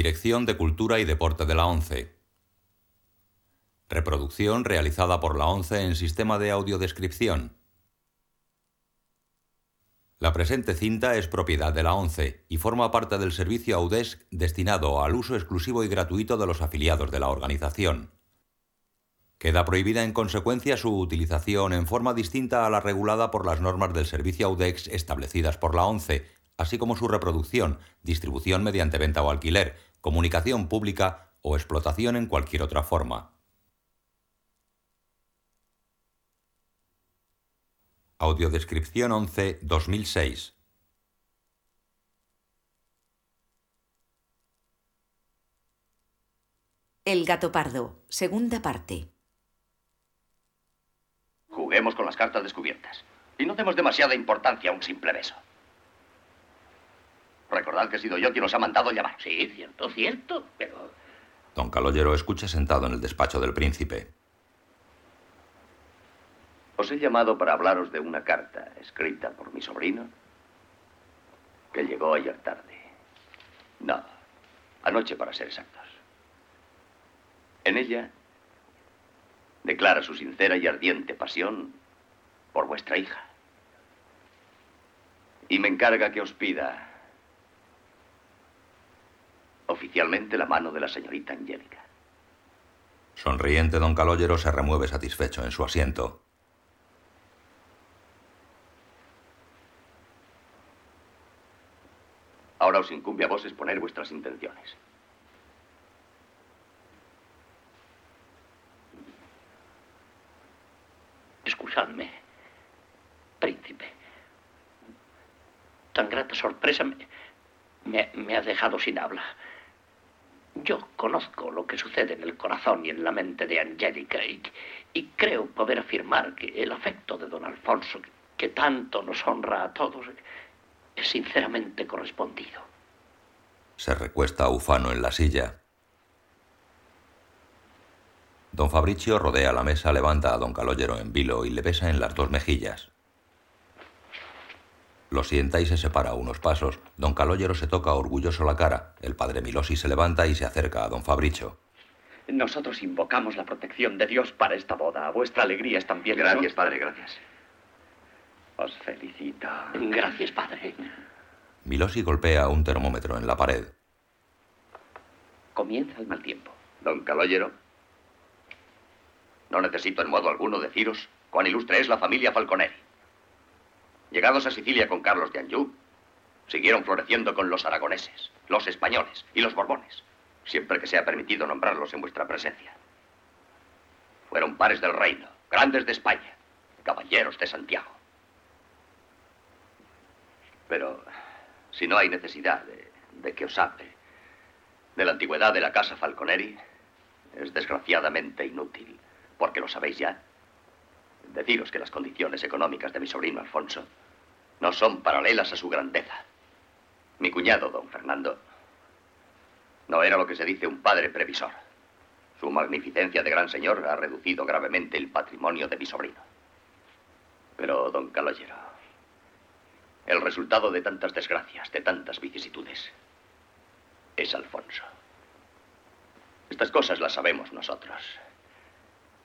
Dirección de Cultura y Deporte de la ONCE. Reproducción realizada por la ONCE en sistema de audiodescripción. La presente cinta es propiedad de la ONCE y forma parte del servicio AUDESC destinado al uso exclusivo y gratuito de los afiliados de la organización. Queda prohibida en consecuencia su utilización en forma distinta a la regulada por las normas del servicio AUDEX establecidas por la ONCE, así como su reproducción, distribución mediante venta o alquiler, comunicación pública o explotación en cualquier otra forma. Audiodescripción 11 2006 El gato pardo, segunda parte. Juguemos con las cartas descubiertas. Y no demos demasiada importancia a un simple beso. Recordad que he sido yo quien os ha mandado llamar. Sí, cierto, cierto, pero... Don Caloyero escucha sentado en el despacho del príncipe. Os he llamado para hablaros de una carta escrita por mi sobrino que llegó ayer tarde. No, anoche para ser exactos. En ella declara su sincera y ardiente pasión por vuestra hija. Y me encarga que os pida oficialmente la mano de la señorita Angélica. Sonriente, don Caloyero se remueve satisfecho en su asiento. Ahora os incumbe a vos exponer vuestras intenciones. Excusadme, príncipe. Tan grata sorpresa me, me, me ha dejado sin habla. Yo conozco lo que sucede en el corazón y en la mente de Angélica y, creo poder afirmar que el afecto de don Alfonso, que tanto nos honra a todos, es sinceramente correspondido. Se recuesta ufano en la silla. Don Fabricio rodea la mesa, levanta a don Caloyero en vilo y le besa en las dos mejillas. Lo sienta y se separa unos pasos. Don Caloyero se toca orgulloso la cara. El padre Milosi se levanta y se acerca a don Fabricio. Nosotros invocamos la protección de Dios para esta boda. Vuestra alegría es también... Gracias, padre, gracias. Os felicito. Gracias, padre. Milosi golpea un termómetro en la pared. Comienza el mal tiempo. Don Caloyero, no necesito en modo alguno deciros cuán ilustre es la familia Falconeri. Llegados a Sicilia con Carlos de Anjou, siguieron floreciendo con los aragoneses, los españoles y los borbones, siempre que sea permitido nombrarlos en vuestra presencia. Fueron pares del reino, grandes de España, caballeros de Santiago. Pero si no hay necesidad de, de que os hable de la antigüedad de la casa Falconeri, es desgraciadamente inútil, porque lo sabéis ya. Deciros que las condiciones económicas de mi sobrino Alfonso no son paralelas a su grandeza. Mi cuñado, don Fernando, no era lo que se dice un padre previsor. Su magnificencia de gran señor ha reducido gravemente el patrimonio de mi sobrino. Pero, don Caloyero, el resultado de tantas desgracias, de tantas vicisitudes, es Alfonso. Estas cosas las sabemos nosotros.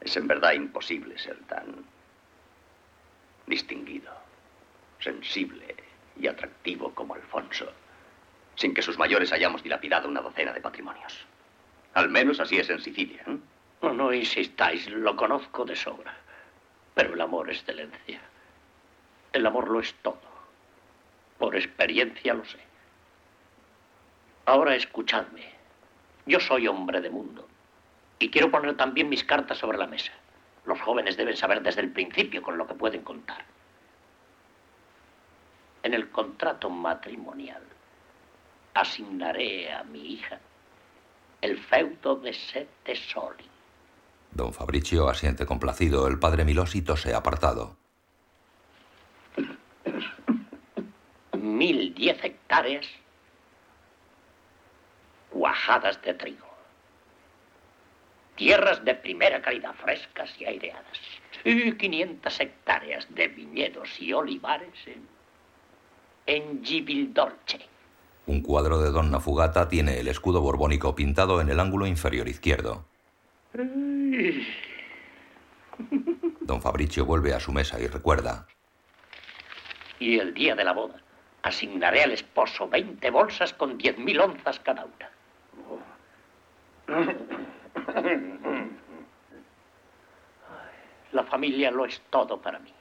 Es en verdad imposible ser tan distinguido, sensible y atractivo como Alfonso, sin que sus mayores hayamos dilapidado una docena de patrimonios. Al menos así es en Sicilia. ¿eh? No, no insistáis, lo conozco de sobra. Pero el amor, excelencia. El amor lo es todo. Por experiencia lo sé. Ahora escuchadme. Yo soy hombre de mundo. Y quiero poner también mis cartas sobre la mesa. Los jóvenes deben saber desde el principio con lo que pueden contar. En el contrato matrimonial asignaré a mi hija el feudo de Sete Soli. Don Fabricio asiente complacido. El padre Milosi tose apartado. Mil diez hectáreas cuajadas de trigo. Tierras de primera calidad, frescas y aireadas. Y 500 hectáreas de viñedos y olivares en, en Gibildorche. Un cuadro de Donna Fugata tiene el escudo borbónico pintado en el ángulo inferior izquierdo. Don Fabricio vuelve a su mesa y recuerda. Y el día de la boda asignaré al esposo 20 bolsas con 10.000 onzas cada una. La familia lo es todo para mí.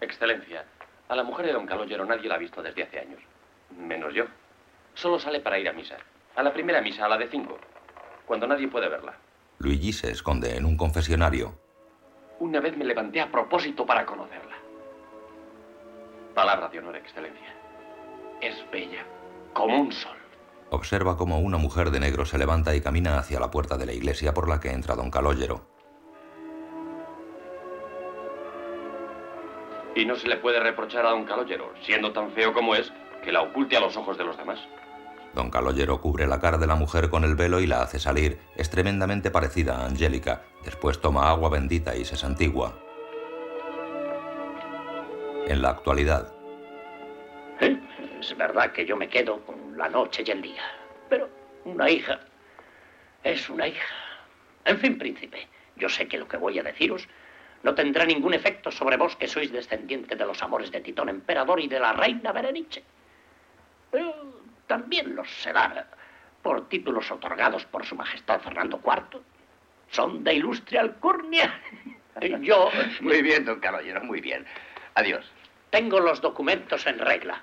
Excelencia, a la mujer de don Calogero nadie la ha visto desde hace años. Menos yo. Solo sale para ir a misa. A la primera misa, a la de cinco. Cuando nadie puede verla. Luigi se esconde en un confesionario. Una vez me levanté a propósito para conocerla. Palabra de honor, Excelencia. Es bella, como un sol. Observa cómo una mujer de negro se levanta y camina hacia la puerta de la iglesia por la que entra don Calogero. Y no se le puede reprochar a don Calogero, siendo tan feo como es, que la oculte a los ojos de los demás. Don Calogero cubre la cara de la mujer con el velo y la hace salir. Es tremendamente parecida a Angélica. Después toma agua bendita y se santigua. En la actualidad, Es verdad que yo me quedo con la noche y el día. Pero una hija es una hija. En fin, príncipe, yo sé que lo que voy a deciros no tendrá ningún efecto sobre vos que sois descendiente de los amores de Titón Emperador y de la reina Berenice. Pero también los será por títulos otorgados por su majestad Fernando IV. Son de ilustre alcurnia. Yo Muy bien, don Caballero, muy bien. Adiós. Tengo los documentos en regla.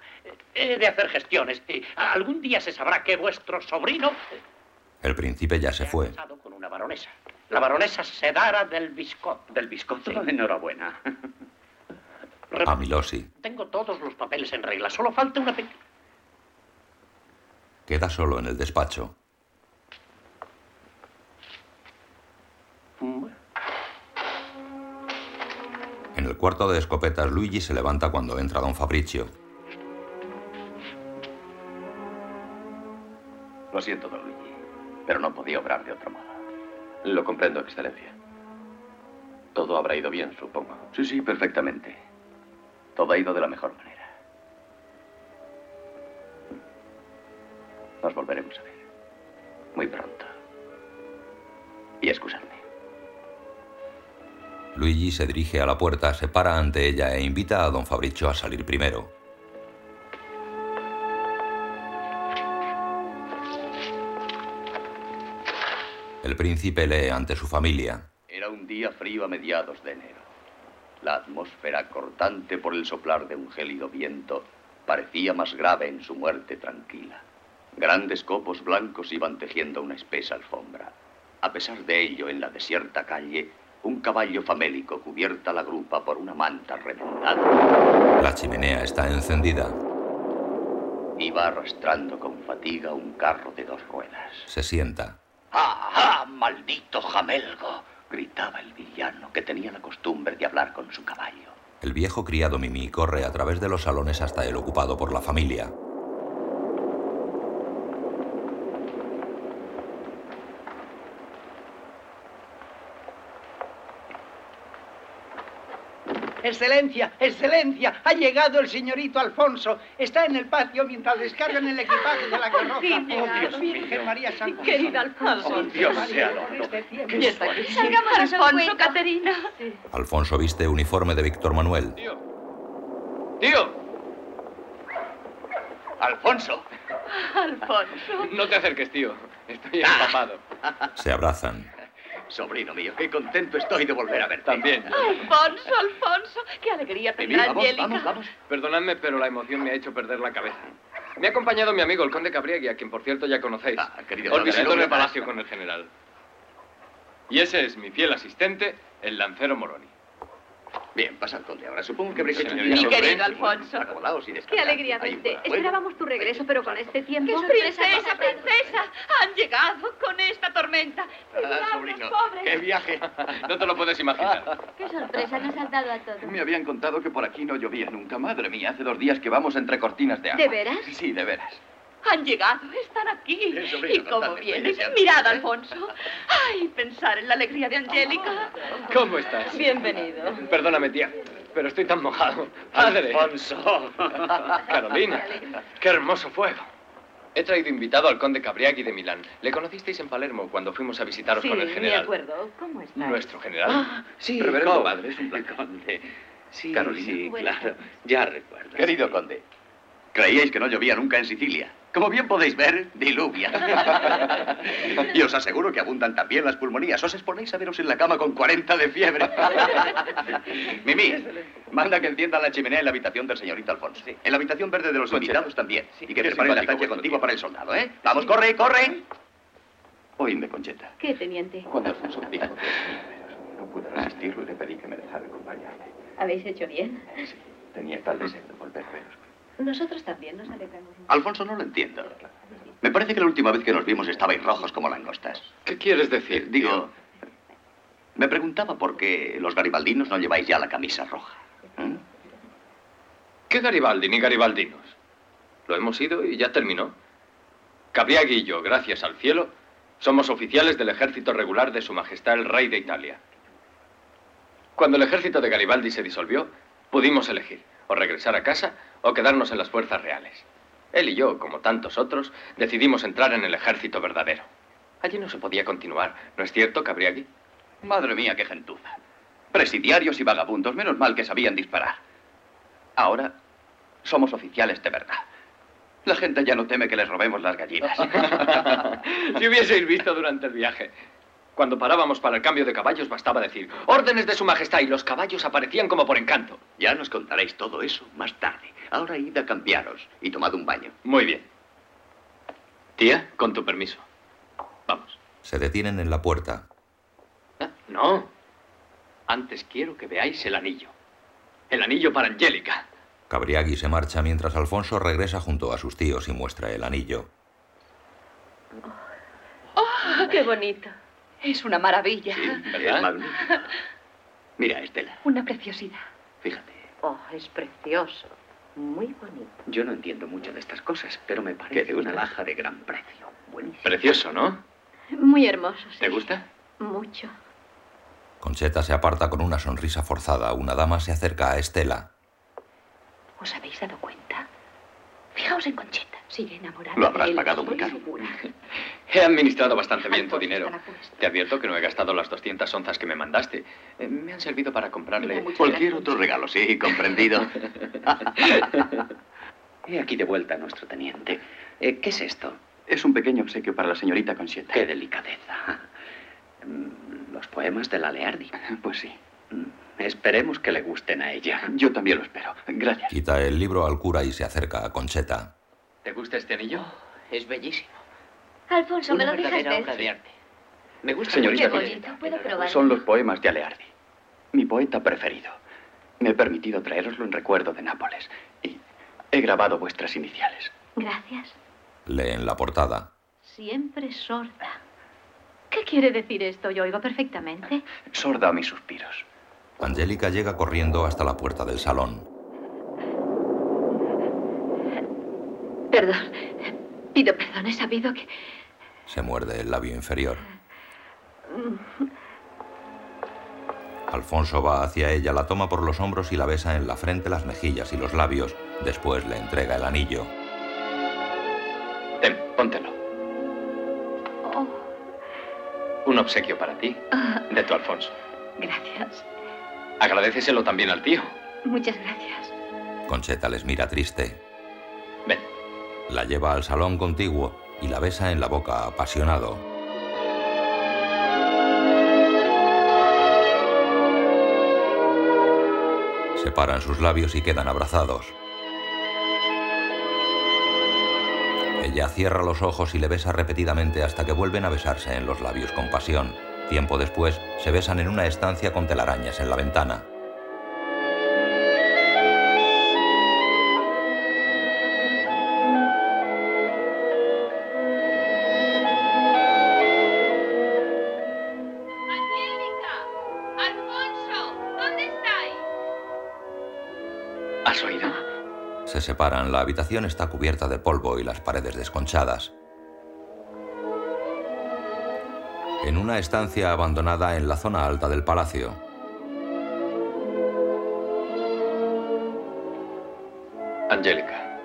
He de hacer gestiones. Y algún día se sabrá que vuestro sobrino el príncipe ya se ha fue. casado con una baronesa. La baronesa Sedara del Viscot. Del. Sí. Enhorabuena. A Milosi. Tengo todos los papeles en regla. Solo falta una pequeña... Queda solo en el despacho. En el cuarto de escopetas, Luigi se levanta cuando entra don Fabricio. Lo siento, don Luigi, pero no podía obrar de otro modo. Lo comprendo, Excelencia. Todo habrá ido bien, supongo. Sí, sí, perfectamente. Todo ha ido de la mejor manera. Nos volveremos a ver. Muy pronto. Y excusadme. Luigi se dirige a la puerta, se para ante ella e invita a don Fabricio a salir primero. El príncipe lee ante su familia. Era un día frío a mediados de enero. La atmósfera cortante por el soplar de un gélido viento parecía más grave en su muerte tranquila. Grandes copos blancos iban tejiendo una espesa alfombra. A pesar de ello, en la desierta calle, un caballo famélico cubierta la grupa por una manta remendada La chimenea está encendida. iba arrastrando con fatiga un carro de dos ruedas. Se sienta. ¡Ah, ah, maldito jamelgo! gritaba el villano, que tenía la costumbre de hablar con su caballo. El viejo criado Mimi corre a través de los salones hasta el ocupado por la familia. Excelencia, excelencia, ha llegado el señorito Alfonso. Está en el patio mientras descargan el equipaje de la carroza. Dios Oh, Virgen María Santísima. Querida Alfonso. Oh, Dios María, sea loado. este. Salgamos Alfonso. Caterina. Alfonso viste uniforme de Víctor Manuel. Tío. Tío. ¡Alfonso! Alfonso. No te acerques, tío. Estoy empapado. Se abrazan. Sobrino mío, qué contento estoy de volver a verte. También. Alfonso, Alfonso. Qué alegría tendrá vamos, Angélica. vamos, vamos. Perdonadme, pero la emoción me ha hecho perder la cabeza. Me ha acompañado mi amigo, el conde Cabriagui, a quien por cierto ya conocéis. Ah, querido Os visitó en el palacio con el general. Y ese es mi fiel asistente, el lancero Moroni. Bien, pasa al conde. Ahora supongo que habréis hecho un Mi querido Alfonso. y Qué alegría verte. Esperábamos tu regreso, pero con este tiempo. ¡Qué princesa, princesa! Han llegado con esta tormenta. Ah, sobrino, pobres. qué viaje. No te lo puedes imaginar. Qué sorpresa nos has dado a todos. Me habían contado que por aquí no llovía nunca. Madre mía, hace dos días que vamos entre cortinas de agua. ¿De veras? Sí, de veras. Han llegado, están aquí. Y cómo vienen. deseando. Mirad, Alfonso. Ay, pensar en la alegría de Angélica. ¿Cómo estás? Bienvenido. Perdóname, tía, pero estoy tan mojado. Padre. Alfonso. Carolina, qué hermoso fuego. He traído invitado al conde Cabriaghi de Milán. Le conocisteis en Palermo cuando fuimos a visitaros Sí, con el me general. acuerdo. ¿Cómo está? Nuestro general. Ah, sí, Reverendo. Comadre, es un placer. Conde. Sí, Carolina. sí, claro. Ya recuerdo. Querido conde, creíais que no llovía nunca en Sicilia. Como bien podéis ver, diluvia. y os aseguro que abundan también las pulmonías. Os exponéis a veros en la cama con 40 de fiebre. Mimi, manda que enciendan la chimenea en la habitación del señorito Alfonso. En la habitación verde de los Concheta. invitados también. Sí, Y que preparen la vuestro contigo para el soldado, ¿eh? Vamos, corre, corre. Oíme, Concheta. ¿Qué, teniente? Cuando Alfonso me dijo que no pude resistirlo y le pedí que me dejara acompañarle. ¿Habéis hecho bien? Sí, tenía tal deseo de volver a veros. Nosotros también nos alegramos. Alfonso, no lo entiendo. Me parece que la última vez que nos vimos estabais rojos como langostas. ¿Qué quieres Eh, decir? Digo, me preguntaba por qué los garibaldinos no lleváis ya la camisa roja. ¿eh? ¿Qué Garibaldi ni Garibaldinos? Lo hemos ido y ya terminó. Cabriaghi y yo, gracias al cielo, somos oficiales del ejército regular de Su Majestad el Rey de Italia. Cuando el ejército de Garibaldi se disolvió, pudimos elegir o regresar a casa o quedarnos en las fuerzas reales. Él y yo, como tantos otros, decidimos entrar en el ejército verdadero. Allí no se podía continuar, ¿no es cierto, Cabriaghi? Madre mía, qué gentuza. Presidiarios y vagabundos, menos mal que sabían disparar. Ahora somos oficiales de verdad. La gente ya no teme que les robemos las gallinas. si hubieseis visto durante el viaje. Cuando parábamos para el cambio de caballos bastaba decir órdenes de su majestad y los caballos aparecían como por encanto. Ya nos contaréis todo eso más tarde. Ahora id a cambiaros y tomad un baño. Muy bien. Tía, con tu permiso. Vamos. Se detienen en la puerta. Ah, No. Antes quiero que veáis el anillo. El anillo para Angélica. Cabriaghi se marcha mientras Alfonso regresa junto a sus tíos y muestra el anillo. ¡Qué bonito! Es una maravilla. Es magnífico. Mira, Estela, Una preciosidad. fíjate. Oh, es precioso. Muy bonito. Yo no entiendo mucho de estas cosas, pero me parece Que de una laja de gran precio. buenísimo. Precioso, ¿no? Muy hermoso, sí. ¿Te gusta? Mucho. Concheta se aparta con una sonrisa forzada. Una dama se acerca a Estela. ¿Os habéis dado cuenta? Fijaos en Concheta. Sigue enamorada. Lo habrás de él, pagado muy caro. He administrado bastante bien tu dinero. Te advierto que no he gastado las 200 onzas que me mandaste. Eh, me han servido para comprarle... Cualquier otro regalo, sí, comprendido. He aquí de vuelta a nuestro teniente. Eh, ¿Qué es esto? Es un pequeño obsequio para la señorita Concheta. Qué delicadeza. Mm, Los poemas de la Leardi. Pues sí. Esperemos que le gusten a ella. Yo también lo espero. Gracias. Quita el libro al cura y se acerca a Concheta. ¿Te gusta este anillo? Es bellísimo. Alfonso, ¿me lo dejas ver? obra de arte. Me gusta Señorita bonito. ¿Puedo probar? Son los poemas de Aleardi, mi poeta preferido. Me he permitido traeroslo en recuerdo de Nápoles y he grabado vuestras iniciales. Gracias. Leen la portada. Siempre sorda. ¿Qué quiere decir esto? Yo oigo perfectamente. Sorda a mis suspiros. Angélica llega corriendo hasta la puerta del salón. Perdón. Pido perdón. He sabido que... Se muerde el labio inferior. Alfonso va hacia ella, la toma por los hombros y la besa en la frente, las mejillas y los labios. Después le entrega el anillo. Ten, póntelo. Oh, Un obsequio para ti, ah, de tu Alfonso. gracias. Agradeceselo también al tío. Muchas gracias. Concheta les mira triste. Ven. La lleva al salón contiguo y la besa en la boca apasionado. Separan sus labios y quedan abrazados. Ella cierra los ojos y le besa repetidamente hasta que vuelven a besarse en los labios con pasión. Tiempo después, se besan en una estancia con telarañas en la ventana. Angélica, Alfonso, ¿dónde estáis? ¿Has oído? Se separan, la habitación está cubierta de polvo y las paredes desconchadas. En una estancia abandonada en la zona alta del palacio, Angélica.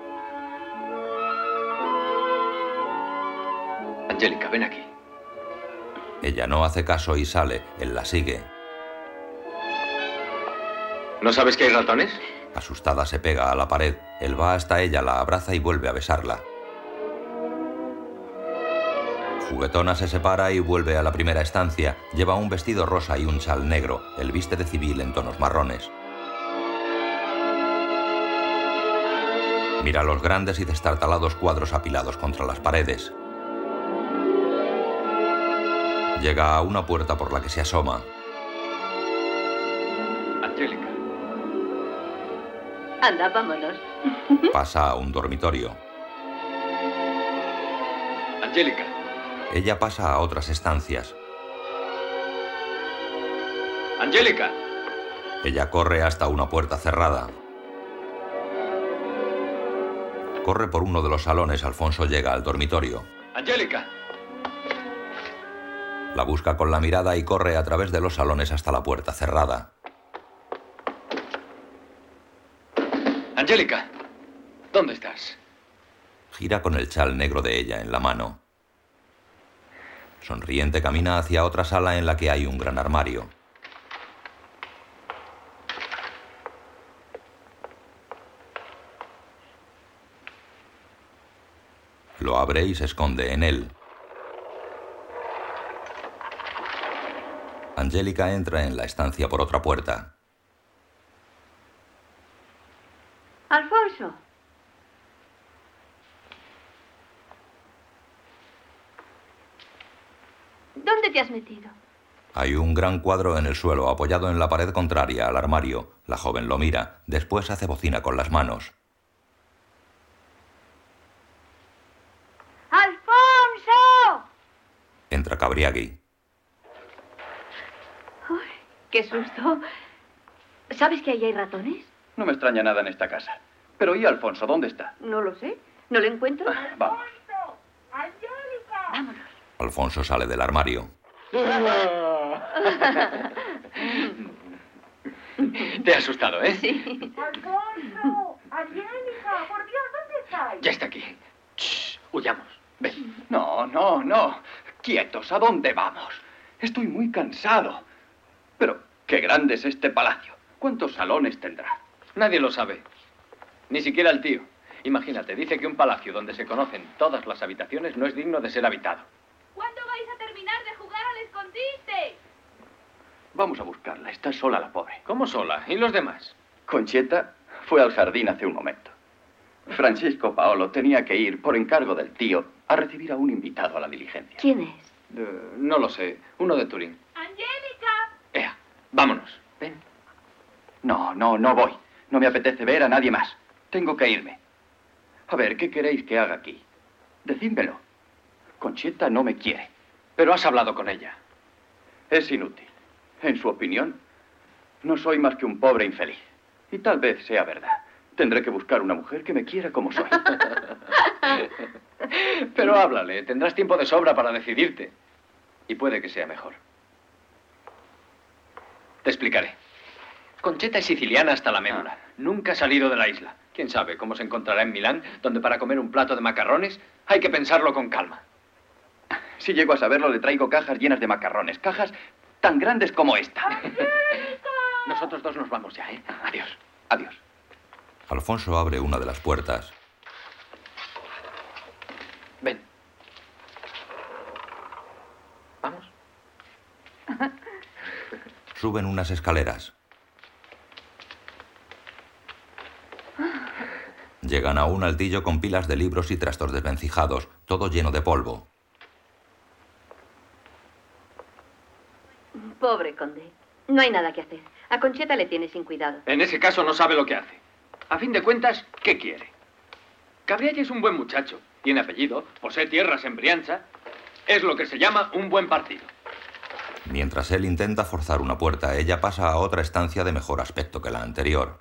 Angélica, ven aquí. Ella no hace caso y sale. Él la sigue. ¿No sabes que hay ratones? Asustada se pega a la pared. Él va hasta ella, la abraza y vuelve a besarla. Juguetona se separa y vuelve a la primera estancia. Lleva un vestido rosa y un chal negro. Él viste de civil en tonos marrones. Mira los grandes y destartalados cuadros apilados contra las paredes. Llega a una puerta por la que se asoma. Angélica. Anda, vámonos. Pasa a un dormitorio. Angélica. Ella pasa a otras estancias. Angélica. Ella corre hasta una puerta cerrada. Corre por uno de los salones. Alfonso llega al dormitorio. Angélica. La busca con la mirada y corre a través de los salones hasta la puerta cerrada. Angélica. ¿Dónde estás? Gira con el chal negro de ella en la mano. Sonriente camina hacia otra sala en la que hay un gran armario. Lo abre y se esconde en él. Angélica entra en la estancia por otra puerta. Alfonso. ¿Dónde te has metido? Hay un gran cuadro en el suelo apoyado en la pared contraria al armario. La joven lo mira, después hace bocina con las manos. ¡Alfonso! Entra Cabriagui. Uy, ¡Qué susto! ¿Sabes que ahí hay ratones? No me extraña nada en esta casa. Pero ¿y Alfonso? ¿Dónde está? No lo sé. ¿No lo encuentro? Vamos. Vámonos. Alfonso sale del armario. Te he asustado, ¿eh? Sí. Alfonso, Angélica, por Dios, ¿dónde estáis? Ya está aquí. Shh, huyamos. Ven. No, no, no. Quietos, ¿a dónde vamos? Estoy muy cansado. Pero, qué grande es este palacio. ¿Cuántos salones tendrá? Nadie lo sabe. Ni siquiera el tío. Imagínate, dice que un palacio donde se conocen todas las habitaciones no es digno de ser habitado. ¿Cuándo vais a terminar de jugar al escondite? Vamos a buscarla. Está sola la pobre. ¿Cómo sola? ¿Y los demás? Concheta fue al jardín hace un momento. Francisco Paolo tenía que ir, por encargo del tío, a recibir a un invitado a la diligencia. ¿Quién es? Eh, no lo sé. Uno de Turín. ¡Angélica! Ea, vámonos. Ven. No, no, no voy. No me apetece ver a nadie más. Tengo que irme. A ver, ¿qué queréis que haga aquí? Decídmelo. Concheta no me quiere. Pero has hablado con ella. Es inútil. En su opinión, no soy más que un pobre infeliz. Y tal vez sea verdad. Tendré que buscar una mujer que me quiera como soy. Pero háblale, tendrás tiempo de sobra para decidirte. Y puede que sea mejor. Te explicaré. Concheta es siciliana hasta la médula. Nunca ha salido de la isla. Quién sabe cómo se encontrará en Milán, donde para comer un plato de macarrones hay que pensarlo con calma. Si llego a saberlo, le traigo cajas llenas de macarrones. Cajas tan grandes como esta. Nosotros dos nos vamos ya, ¿eh? Adiós. Adiós. Alfonso abre una de las puertas. Ven. Vamos. Suben unas escaleras. Llegan a un altillo con pilas de libros y trastos desvencijados, todo lleno de polvo. Pobre conde. No hay nada que hacer. A Concheta le tiene sin cuidado. En ese caso no sabe lo que hace. A fin de cuentas, ¿qué quiere? Cabrialla es un buen muchacho. Tiene apellido, posee tierras en Brianza. Es lo que se llama un buen partido. Mientras él intenta forzar una puerta, ella pasa a otra estancia de mejor aspecto que la anterior.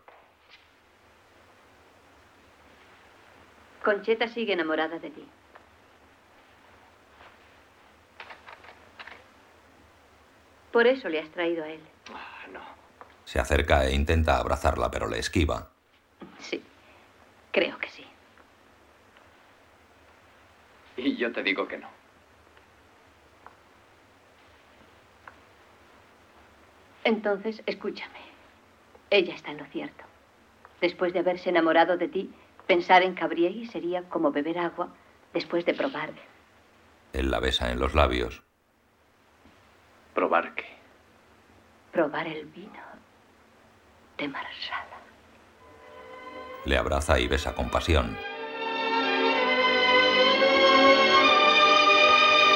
Concheta sigue enamorada de ti. Por eso le has traído a él. Ah, no. Se acerca e intenta abrazarla, pero le esquiva. Sí, creo que sí. Y yo te digo que no. Entonces, escúchame. Ella está en lo cierto. Después de haberse enamorado de ti, pensar en Cabrieri sería como beber agua después de probar. Él la besa en los labios. ¿Probar qué? Probar el vino de Marsala. Le abraza y besa con pasión.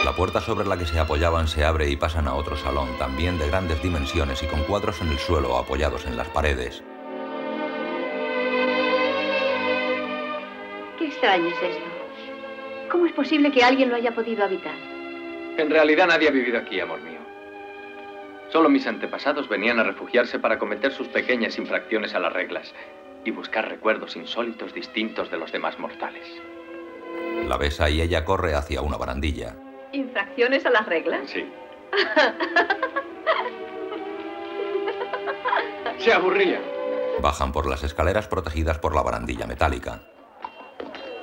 La puerta sobre la que se apoyaban se abre y pasan a otro salón, también de grandes dimensiones y con cuadros en el suelo apoyados en las paredes. Qué extraño es esto. ¿Cómo es posible que alguien lo haya podido habitar? En realidad nadie ha vivido aquí, amor mío. Solo mis antepasados venían a refugiarse para cometer sus pequeñas infracciones a las reglas y buscar recuerdos insólitos distintos de los demás mortales. La besa y ella corre hacia una barandilla. ¿Infracciones a las reglas? Sí. Se aburría. Bajan por las escaleras protegidas por la barandilla metálica.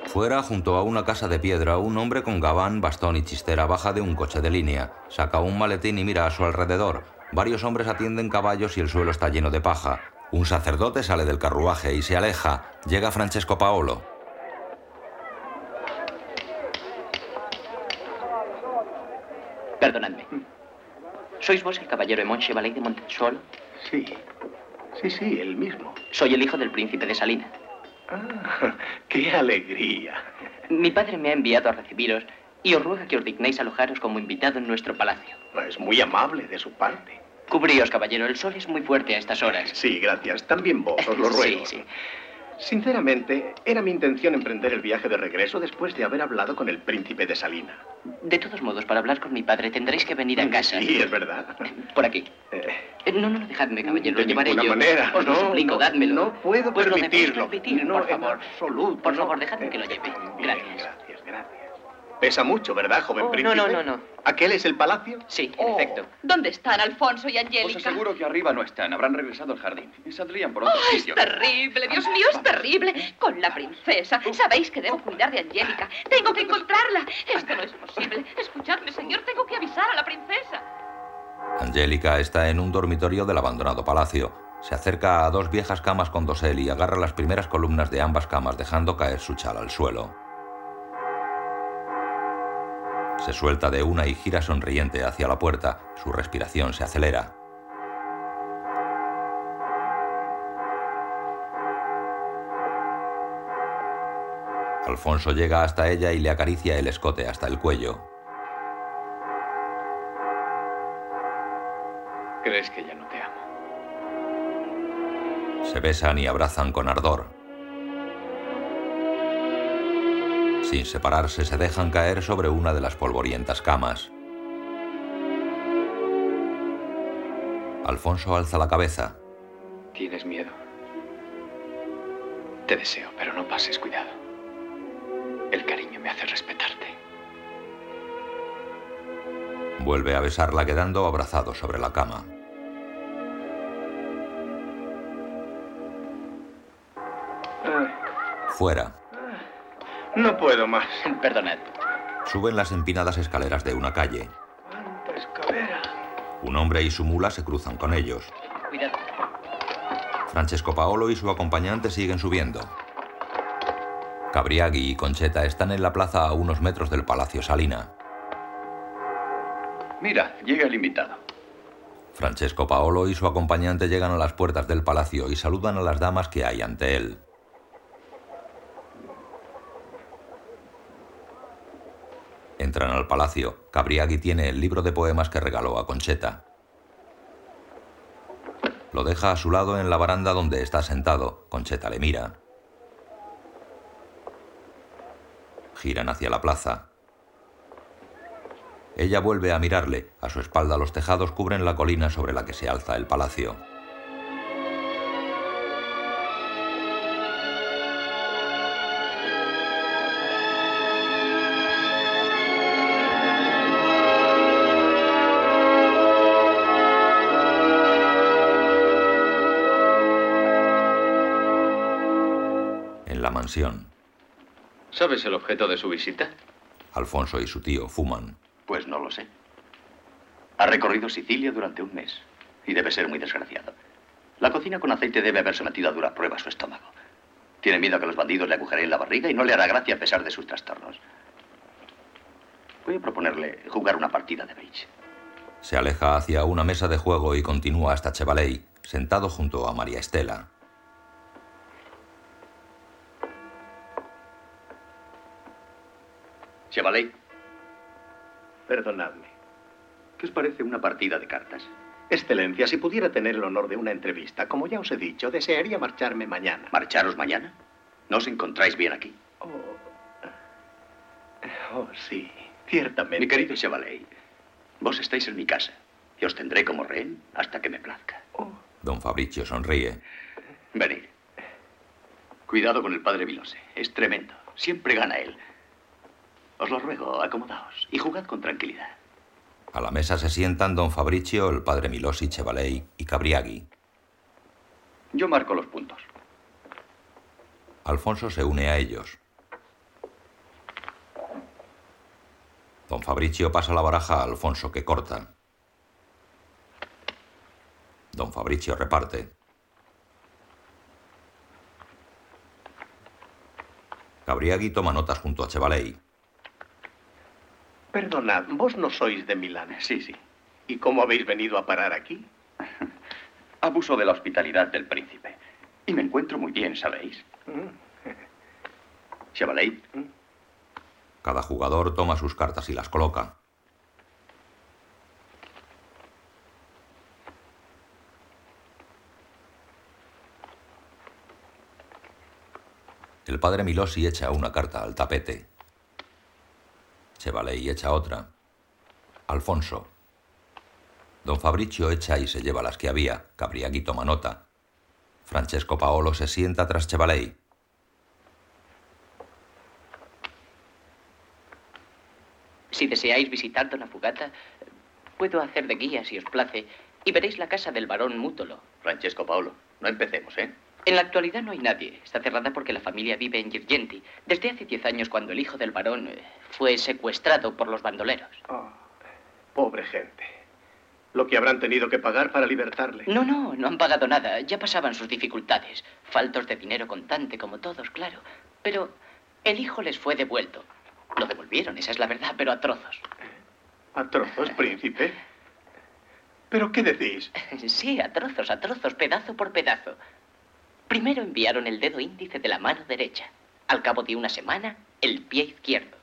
Fuera, junto a una casa de piedra, un hombre con gabán, bastón y chistera baja de un coche de línea. Saca un maletín y mira a su alrededor. Varios hombres atienden caballos y el suelo está lleno de paja. Un sacerdote sale del carruaje y se aleja. Llega Francesco Paolo. Perdonadme. ¿Sois vos el caballero Emon Chevalier de Montesolo? Sí. Sí, sí, el mismo. Soy el hijo del príncipe de Salina. Ah, ¡Qué alegría! Mi padre me ha enviado a recibiros y os ruega que os dignéis alojaros como invitado en nuestro palacio. Es muy amable de su parte. Cubríos, caballero. El sol es muy fuerte a estas horas. Sí, gracias. También vos, os lo ruego. Sí, sí. Sinceramente, era mi intención emprender el viaje de regreso después de haber hablado con el príncipe de Salina. De todos modos, para hablar con mi padre tendréis que venir a casa. Sí, es verdad. Por aquí. Eh, Eh, No, no, no, dejadme, caballero. de lo llevaré ninguna yo. manera. Os lo no, suplico, no, dádmelo. No puedo Pues lo permitirlo. permitir, no, por en favor. absoluto. Por favor, dejadme que lo lleve. Bien, Gracias. Gracias, gracias. Pesa mucho, ¿verdad, joven Oh, príncipe? no, no, no, no. ¿Aquel es el palacio? Sí, en efecto. ¿Dónde están Alfonso y Os Angélica? aseguro que arriba no están. Habrán regresado al jardín. Y saldrían por otro ¡Oh, es sitio. terrible! Dios mío, es terrible. Con la princesa. Sabéis que debo cuidar de Angélica. Tengo que encontrarla. Esto no es posible. Escuchadme, señor. Tengo que avisar a la princesa. Angélica está en un dormitorio del abandonado palacio. Se acerca a dos viejas camas con dosel y agarra las primeras columnas de ambas camas dejando caer su chal al suelo. Se suelta de una y gira sonriente hacia la puerta. Su respiración se acelera. Alfonso llega hasta ella y le acaricia el escote hasta el cuello. ¿Crees que ya no te amo? Se besan y abrazan con ardor. Sin separarse, se dejan caer sobre una de las polvorientas camas. Alfonso alza la cabeza. ¿Tienes miedo? Te deseo, pero no pases cuidado. El cariño me hace respetarte. Vuelve a besarla quedando abrazado sobre la cama. Fuera. No puedo más. Perdonad. Suben las empinadas escaleras de una calle. ¡Cuánta escalera! Un hombre y su mula se cruzan con ellos. Cuidado. Francesco Paolo y su acompañante siguen subiendo. Cabriagui y Concheta están en la plaza a unos metros del Palacio Salina. Mira, llega el invitado. Francesco Paolo y su acompañante llegan a las puertas del palacio y saludan a las damas que hay ante él. Entran al palacio. Cabriagui tiene el libro de poemas que regaló a Concheta. Lo deja a su lado en la baranda donde está sentado. Concheta le mira. Giran hacia la plaza. Ella vuelve a mirarle. A su espalda los tejados cubren la colina sobre la que se alza el palacio. Mansión, ¿Sabes el objeto de su visita? Alfonso y su tío fuman. Pues no lo sé. Ha recorrido Sicilia durante un mes Y debe ser muy desgraciado. La cocina con aceite debe haber sometido a dura prueba a su estómago. Tiene miedo a que los bandidos le agujeren la barriga y no le hará gracia a pesar de sus trastornos. Voy a proponerle jugar una partida de bridge. Se aleja hacia una mesa de juego y continúa hasta Chevaley, sentado junto a María Estela. Chevaley, Perdonadme. ¿qué os parece una partida de cartas? Excelencia, si pudiera tener el honor de una entrevista, como ya os he dicho, desearía marcharme mañana. ¿Marcharos mañana? ¿No os encontráis bien aquí? Oh, sí, ciertamente. Mi querido Chevaley, vos estáis en mi casa y os tendré como rehén hasta que me plazca. Don Fabricio sonríe. Venid. Cuidado con el padre Vilose. Es tremendo. Siempre gana él. Os lo ruego, acomodaos y jugad con tranquilidad. A la mesa se sientan Don Fabricio, el padre Milosi, Chevaley y Cabriagui. Yo marco los puntos. Alfonso se une a ellos. Don Fabricio pasa la baraja a Alfonso, que corta. Don Fabricio reparte. Cabriagui toma notas junto a Chevaley. Perdonad, vos no sois de Milán. Sí, sí. ¿Y cómo habéis venido a parar aquí? Abuso de la hospitalidad del príncipe. Y me encuentro muy bien, ¿sabéis? Chevaley, Cada jugador toma sus cartas y las coloca. El padre Milosi echa una carta al tapete. Chevaley echa otra. Alfonso. Don Fabricio echa y se lleva las que había. Cabriagui toma nota. Francesco Paolo se sienta tras Chevaley. Si deseáis visitar Dona Fugata, puedo hacer de guía si os place y veréis la casa del barón Mútolo. Francesco Paolo, no empecemos, ¿eh? En la actualidad no hay nadie. Está cerrada porque la familia vive en Girgenti. Desde hace diez años, cuando el hijo del barón eh, fue secuestrado por los bandoleros. Pobre gente. Lo que habrán tenido que pagar para libertarle. No, no, no han pagado nada. Ya pasaban sus dificultades. Faltos de dinero contante, como todos, claro. Pero el hijo les fue devuelto. Lo devolvieron, esa es la verdad, pero a trozos. ¿A trozos, príncipe? ¿Pero qué decís? Sí, a trozos, a trozos, pedazo por pedazo. Primero enviaron el dedo índice de la mano derecha. Al cabo de una semana, el pie izquierdo.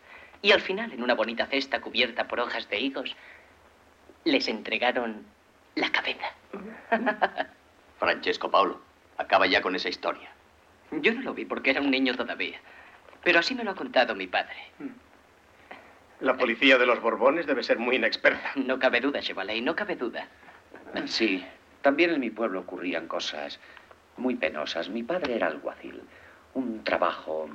Y al final, en una bonita cesta cubierta por hojas de higos, les entregaron la cabeza. Francesco Paolo, acaba ya con esa historia. Yo no lo vi porque era un niño todavía. Pero así me lo ha contado mi padre. La policía de los Borbones debe ser muy inexperta. No cabe duda, Chevalier, no cabe duda. Sí, también en mi pueblo ocurrían cosas muy penosas. Mi padre era alguacil. Un trabajo,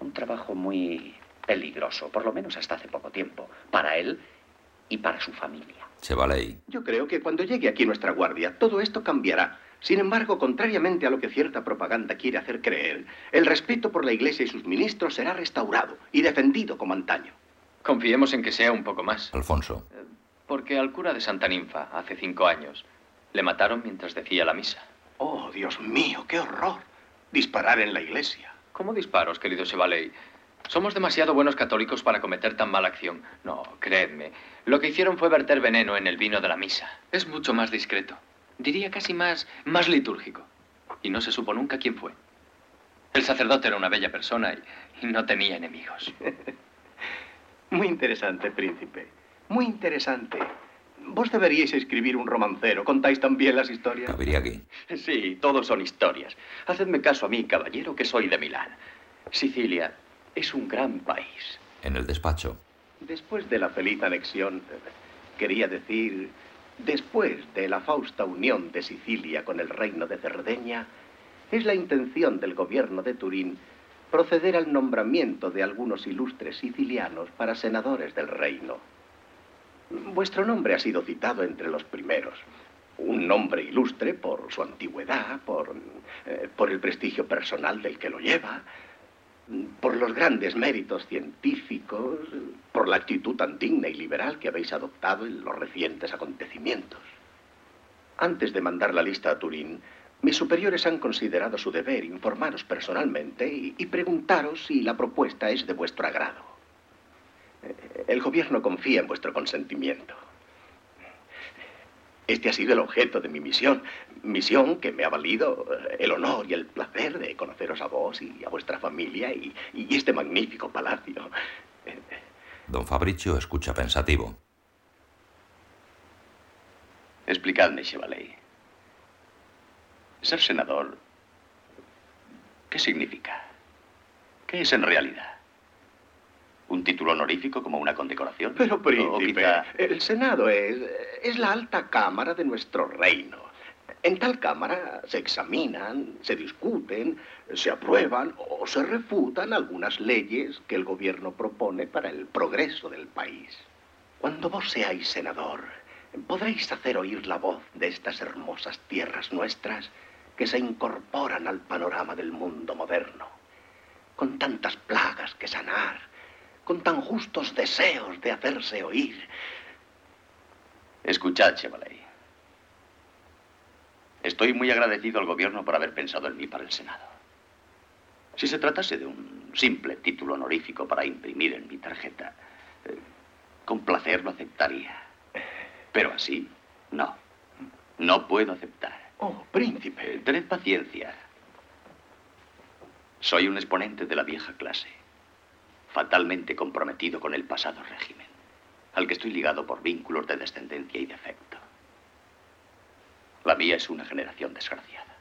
un trabajo muy peligroso, por lo menos hasta hace poco tiempo, para él y para su familia. Chevaley. Yo creo que cuando llegue aquí nuestra guardia, todo esto cambiará. Sin embargo, contrariamente a lo que cierta propaganda quiere hacer creer, el respeto por la Iglesia y sus ministros será restaurado y defendido como antaño. Confiemos en que sea un poco más. Alfonso. Porque al cura de Santa Ninfa, hace cinco años, le mataron mientras decía la misa. Oh, Dios mío, qué horror. Disparar en la iglesia. ¿Cómo disparos, querido Chevaley? Somos demasiado buenos católicos para cometer tan mala acción. No, creedme. Lo que hicieron fue verter veneno en el vino de la misa. Es mucho más discreto. Diría casi más, más litúrgico. Y no se supo nunca quién fue. El sacerdote era una bella persona y, y no tenía enemigos. Muy interesante, príncipe. Muy interesante. Vos deberíais escribir un romancero. ¿Contáis también las historias? Cabriagui. Sí, todos son historias. Hacedme caso a mí, caballero, que soy de Milán. Sicilia es un gran país. En el despacho. Después de la feliz anexión, quería decir, después de la fausta unión de Sicilia con el reino de Cerdeña, es la intención del gobierno de Turín proceder al nombramiento de algunos ilustres sicilianos para senadores del reino. Vuestro nombre ha sido citado entre los primeros. Un nombre ilustre por su antigüedad, por, eh, por el prestigio personal del que lo lleva, por los grandes méritos científicos, por la actitud tan digna y liberal que habéis adoptado en los recientes acontecimientos. Antes de mandar la lista a Turín, mis superiores han considerado su deber informaros personalmente y, y preguntaros si la propuesta es de vuestro agrado. El gobierno confía en vuestro consentimiento. Este ha sido el objeto de mi misión. Misión que me ha valido el honor y el placer de conoceros a vos y a vuestra familia y, y este magnífico palacio. Don Fabricio escucha pensativo. Explicadme, Chevalier. Ser senador, ¿qué significa? ¿Qué es en realidad? ¿Un título honorífico como una condecoración? Pero, príncipe, quizá- el Senado es, es la alta cámara de nuestro reino. En tal cámara se examinan, se discuten, se aprueban o se refutan algunas leyes que el gobierno propone para el progreso del país. Cuando vos seáis senador, podréis hacer oír la voz de estas hermosas tierras nuestras que se incorporan al panorama del mundo moderno, con tantas plagas que sanar, con tan justos deseos de hacerse oír. Escuchad, Chevalier. Estoy muy agradecido al gobierno por haber pensado en mí para el Senado. Si se tratase de un simple título honorífico para imprimir en mi tarjeta, eh, con placer lo aceptaría. Pero así, no. No puedo aceptar. Oh, príncipe. Tened paciencia. Soy un exponente de la vieja clase, fatalmente comprometido con el pasado régimen, al que estoy ligado por vínculos de descendencia y de afecto. La mía es una generación desgraciada,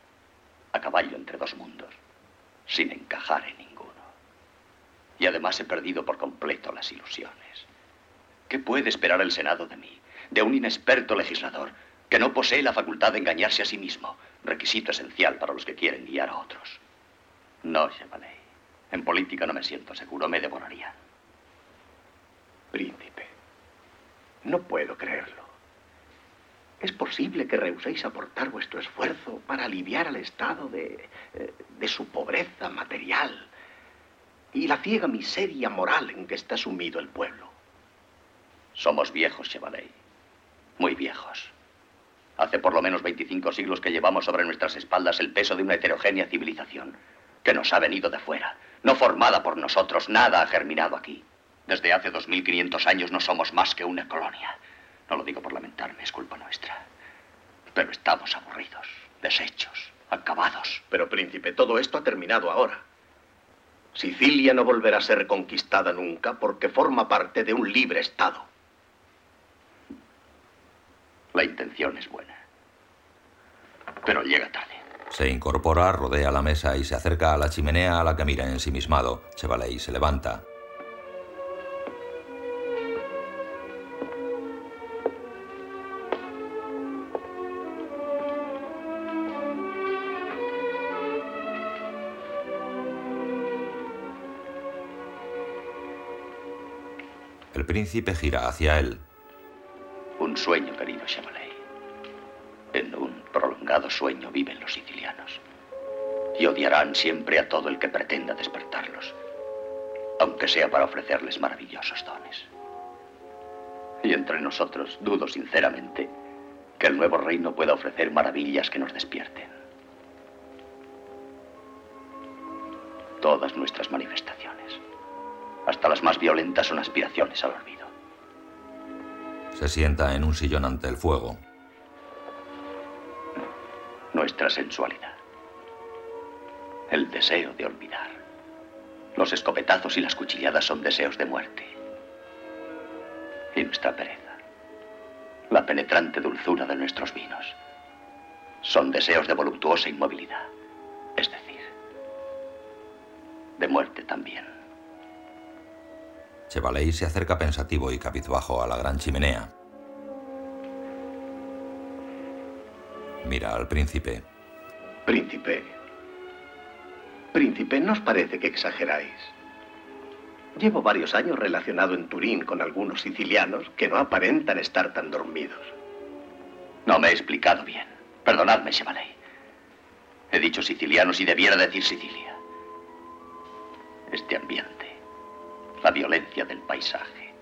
a caballo entre dos mundos, sin encajar en ninguno. Y además he perdido por completo las ilusiones. ¿Qué puede esperar el Senado de mí, de un inexperto legislador que no posee la facultad de engañarse a sí mismo, requisito esencial para los que quieren guiar a otros? No, Chevalier. En política no me siento seguro, me devorarían. Príncipe, no puedo creerlo. ¿Es posible que rehuséis aportar vuestro esfuerzo para aliviar al Estado de, eh, de su pobreza material y la ciega miseria moral en que está sumido el pueblo? Somos viejos, Chevalier. Muy viejos. Hace por lo menos 25 siglos que llevamos sobre nuestras espaldas el peso de una heterogénea civilización que nos ha venido de fuera, no formada por nosotros, nada ha germinado aquí. Desde hace 2500 años no somos más que una colonia. No lo digo por lamentarme, es culpa nuestra. Pero estamos aburridos, deshechos, acabados. Pero, príncipe, todo esto ha terminado ahora. Sicilia no volverá a ser conquistada nunca porque forma parte de un libre Estado. La intención es buena. Pero llega tarde. Se incorpora, rodea la mesa y se acerca a la chimenea a la que mira ensimismado. Chevalier se levanta. El príncipe gira hacia él. Un sueño, querido Chevalier. En un prolongado sueño viven los sicilianos. Y odiarán siempre a todo el que pretenda despertarlos, aunque sea para ofrecerles maravillosos dones. Y entre nosotros dudo sinceramente que el nuevo reino pueda ofrecer maravillas que nos despierten. Todas nuestras manifestaciones, hasta las más violentas, son aspiraciones al olvido. Se sienta en un sillón ante el fuego. Nuestra sensualidad, el deseo de olvidar. Los escopetazos y las cuchilladas son deseos de muerte. Y nuestra pereza, la penetrante dulzura de nuestros vinos, son deseos de voluptuosa inmovilidad, es decir, de muerte también. Chevalier se acerca pensativo y cabizbajo a la gran chimenea. Mira al príncipe. Príncipe. Príncipe, ¿no os parece que exageráis? Llevo varios años relacionado en Turín con algunos sicilianos que no aparentan estar tan dormidos. No me he explicado bien. Perdonadme, Chevalier. He dicho sicilianos y debiera decir Sicilia. Este ambiente, la violencia del paisaje,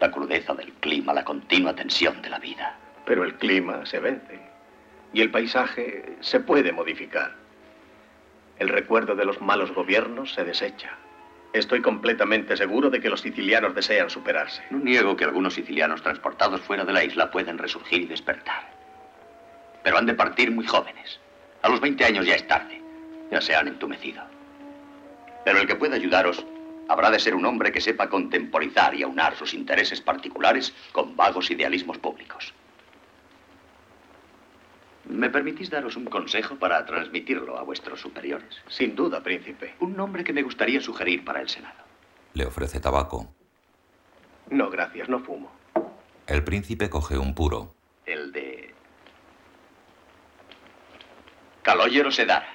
la crudeza del clima, la continua tensión de la vida. Pero el clima se vence. Y el paisaje se puede modificar. El recuerdo de los malos gobiernos se desecha. Estoy completamente seguro de que los sicilianos desean superarse. No niego que algunos sicilianos transportados fuera de la isla pueden resurgir y despertar. Pero han de partir muy jóvenes. A los 20 años ya es tarde. Ya se han entumecido. Pero el que pueda ayudaros habrá de ser un hombre que sepa contemporizar y aunar sus intereses particulares con vagos idealismos públicos. ¿Me permitís daros un consejo para transmitirlo a vuestros superiores? Sin duda, príncipe. Un nombre que me gustaría sugerir para el Senado. Le ofrece tabaco. No, gracias, no fumo. El príncipe coge un puro. El de... Calogero Sedara.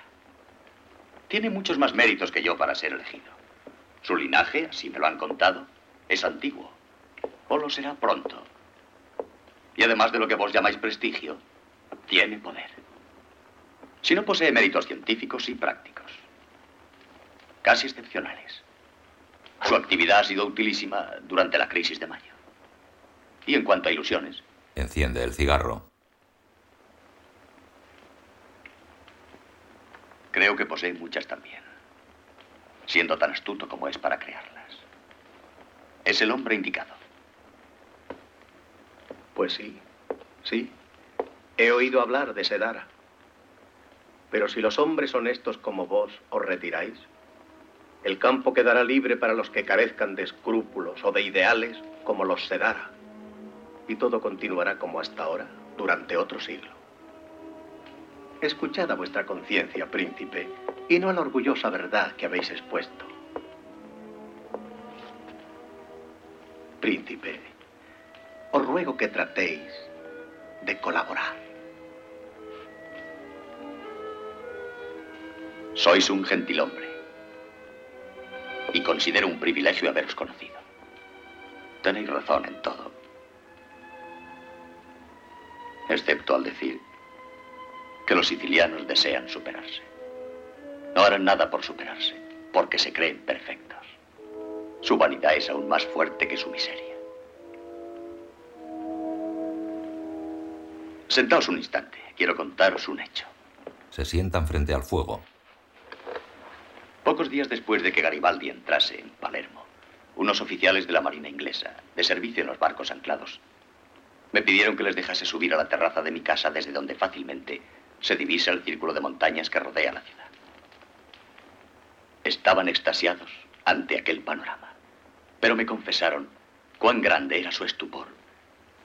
Tiene muchos más méritos que yo para ser elegido. Su linaje, así me lo han contado, es antiguo. O lo será pronto. Y además de lo que vos llamáis prestigio, tiene poder. Si no posee méritos científicos y prácticos. Casi excepcionales. Su actividad ha sido utilísima durante la crisis de mayo. Y en cuanto a ilusiones, Enciende el cigarro. creo que posee muchas también. Siendo tan astuto como es para crearlas. Es el hombre indicado. Pues sí, sí. He oído hablar de Sedara. Pero si los hombres honestos como vos os retiráis, el campo quedará libre para los que carezcan de escrúpulos o de ideales como los Sedara. Y todo continuará como hasta ahora, durante otro siglo. Escuchad a vuestra conciencia, príncipe, y no a la orgullosa verdad que habéis expuesto. Príncipe, os ruego que tratéis de colaborar. Sois un gentilhombre. Y considero un privilegio haberos conocido. Tenéis razón en todo. Excepto al decir que los sicilianos desean superarse. No harán nada por superarse, porque se creen perfectos. Su vanidad es aún más fuerte que su miseria. Sentaos un instante. Quiero contaros un hecho. Se sientan frente al fuego. Pocos días después de que Garibaldi entrase en Palermo, unos oficiales de la Marina inglesa, de servicio en los barcos anclados, me pidieron que les dejase subir a la terraza de mi casa desde donde fácilmente se divisa el círculo de montañas que rodea la ciudad. Estaban extasiados ante aquel panorama, pero me confesaron cuán grande era su estupor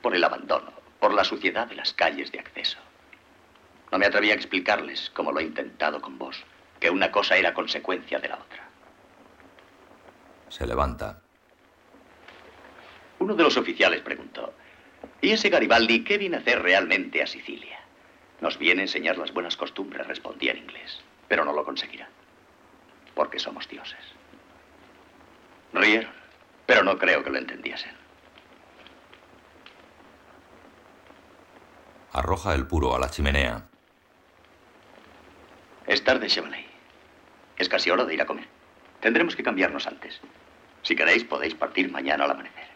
por el abandono, por la suciedad de las calles de acceso. No me atreví a explicarles, como lo he intentado con vos, que una cosa era consecuencia de la otra. Se levanta. Uno de los oficiales preguntó, ¿y ese Garibaldi qué viene a hacer realmente a Sicilia? Nos viene a enseñar las buenas costumbres, respondía en inglés, pero no lo conseguirá, porque somos dioses. Rieron, pero no creo que lo entendiesen. Arroja el puro a la chimenea. Es tarde, Chevalier. Es casi hora de ir a comer. Tendremos que cambiarnos antes. Si queréis, podéis partir mañana al amanecer.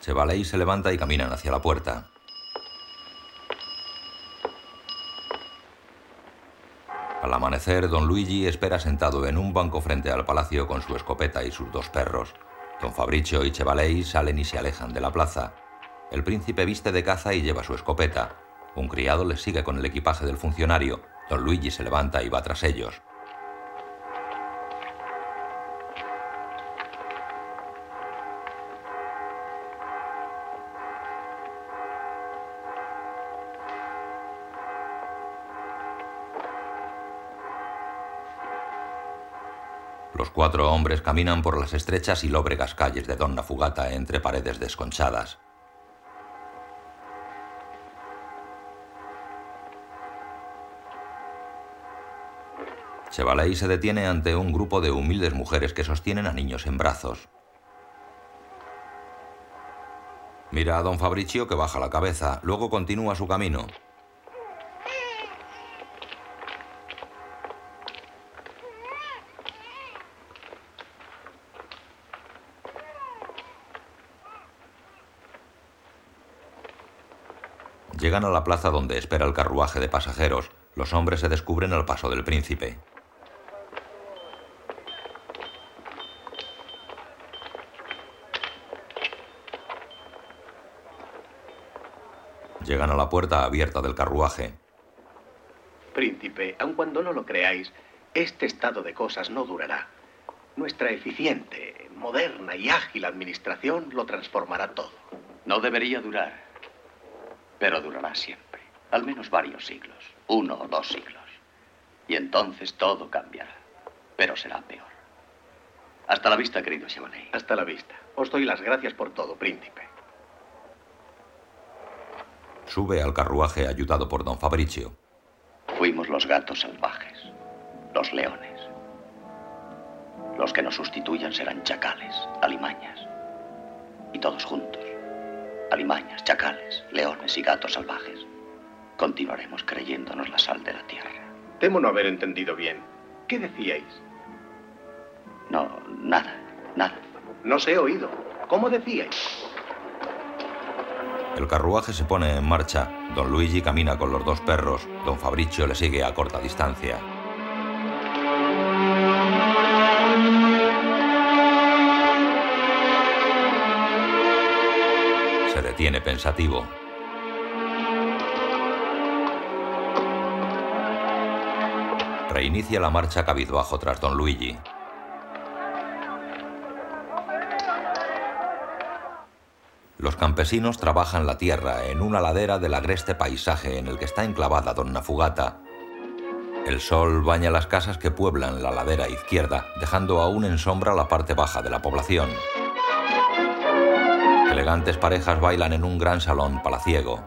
Chevaley se levanta y caminan hacia la puerta. Al amanecer, don Luigi espera sentado en un banco frente al palacio con su escopeta y sus dos perros. Don Fabricio y Chevaley salen y se alejan de la plaza. El príncipe viste de caza y lleva su escopeta. Un criado les sigue con el equipaje del funcionario. Don Luigi se levanta y va tras ellos. Los cuatro hombres caminan por las estrechas y lóbregas calles de Donna Fugata entre paredes desconchadas. Chevaley se detiene ante un grupo de humildes mujeres que sostienen a niños en brazos. Mira a don Fabricio que baja la cabeza, luego continúa su camino. Llegan a la plaza donde espera el carruaje de pasajeros. Los hombres se descubren al paso del príncipe. Llegan a la puerta abierta del carruaje. Príncipe, aun cuando no lo creáis, este estado de cosas no durará. Nuestra eficiente, moderna y ágil administración lo transformará todo. No debería durar, pero durará siempre. Al menos varios siglos, uno o dos siglos. Y entonces todo cambiará, pero será peor. Hasta la vista, querido Chevalet. Hasta la vista. Os doy las gracias por todo, príncipe. Sube al carruaje ayudado por don Fabricio. Fuimos los gatos salvajes, los leones. Los que nos sustituyan serán chacales, alimañas. Y todos juntos, alimañas, chacales, leones y gatos salvajes, continuaremos creyéndonos la sal de la tierra. Temo no haber entendido bien. ¿Qué decíais? No, nada, nada. No os he oído. ¿Cómo decíais? El carruaje se pone en marcha. Don Luigi camina con los dos perros. Don Fabricio le sigue a corta distancia. Se detiene pensativo. Reinicia la marcha cabizbajo tras Don Luigi. Los campesinos trabajan la tierra en una ladera del agreste paisaje en el que está enclavada Donna Fugata. El sol baña las casas que pueblan la ladera izquierda, dejando aún en sombra la parte baja de la población. Elegantes parejas bailan en un gran salón palaciego.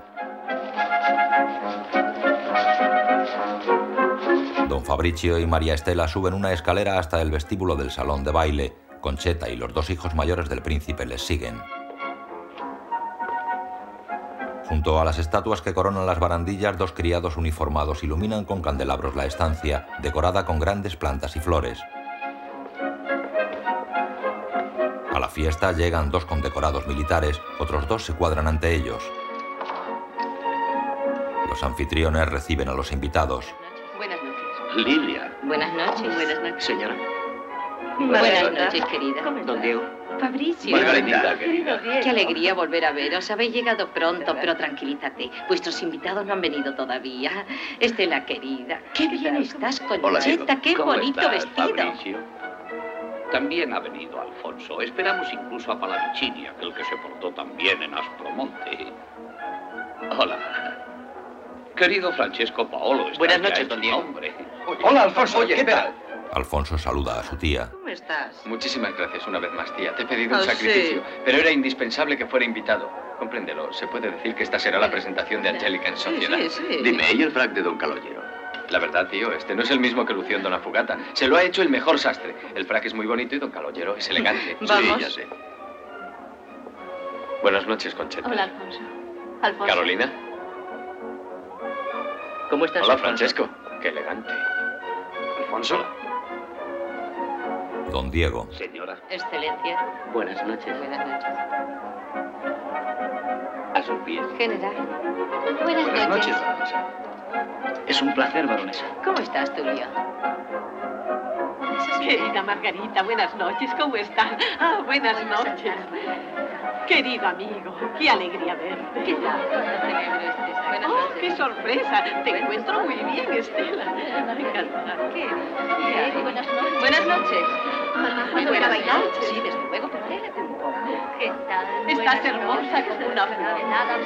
Don Fabricio y María Estela suben una escalera hasta el vestíbulo del salón de baile. Concheta y los dos hijos mayores del príncipe les siguen. Junto a las estatuas que coronan las barandillas, dos criados uniformados iluminan con candelabros la estancia, decorada con grandes plantas y flores. La fiesta llegan dos condecorados militares, otros dos se cuadran ante ellos. Los anfitriones reciben a los invitados. Buenas noches. Lilia. Buenas noches. Buenas noches. Señora. Buenas noches, querida. Don Diego. Fabricio. Margarita, querida. Qué alegría volver a veros. Habéis llegado pronto, pero tranquilízate. Vuestros invitados no han venido todavía. Estela, querida. Qué bien estás, Hola, Diego. Concheta. Qué ¿Cómo bonito estás, vestido. Fabricio? También ha venido Alfonso. Esperamos incluso a Palavicini, aquel que se portó tan bien en Aspromonte. Hola. Querido Francesco Paolo, Buenas noches, don Diego. hombre. Hola, Alfonso. Oye, ¿qué tal? Alfonso saluda a su tía. ¿Cómo estás? Muchísimas gracias una vez más, tía. Te he pedido un Ah, sacrificio, sí. pero era indispensable que fuera invitado. Compréndelo. Se puede decir que esta será la presentación de Angélica en sociedad. sí, sí. Dime, ¿y el frac de Don Caloyero? La verdad, tío, este no es el mismo que lució en Dona Fugata. Se lo ha hecho el mejor sastre. El frac es muy bonito y Don Caloyero es elegante. Vamos. Sí, ya sé. Buenas noches, Concheta. Hola, Alfonso. Alfonso. Carolina. ¿Cómo estás, Hola, Alfonso? Francesco. Qué elegante. Alfonso. Don Diego. Señora. Excelencia. Buenas noches. Buenas noches. A sus pies. General. Buenas, Buenas noches, baronesa. Es un placer, baronesa. ¿Cómo estás, Tulio? Querida Margarita, buenas noches, ¿cómo están? Ah, buenas noches. Querido amigo, qué alegría verte. ¿Qué tal? Buenas Oh, noches. qué sorpresa. Te encuentro muy bien, Estela. Encantada. ¿Qué? ¿Qué? Buenas noches. Buenas noches. Muy ¿Puedo ir a buenas bailar? noches. Sí, desde luego, pero alégrate un poco. ¿Qué tal? Estás Buenas hermosa como una flor. Nada,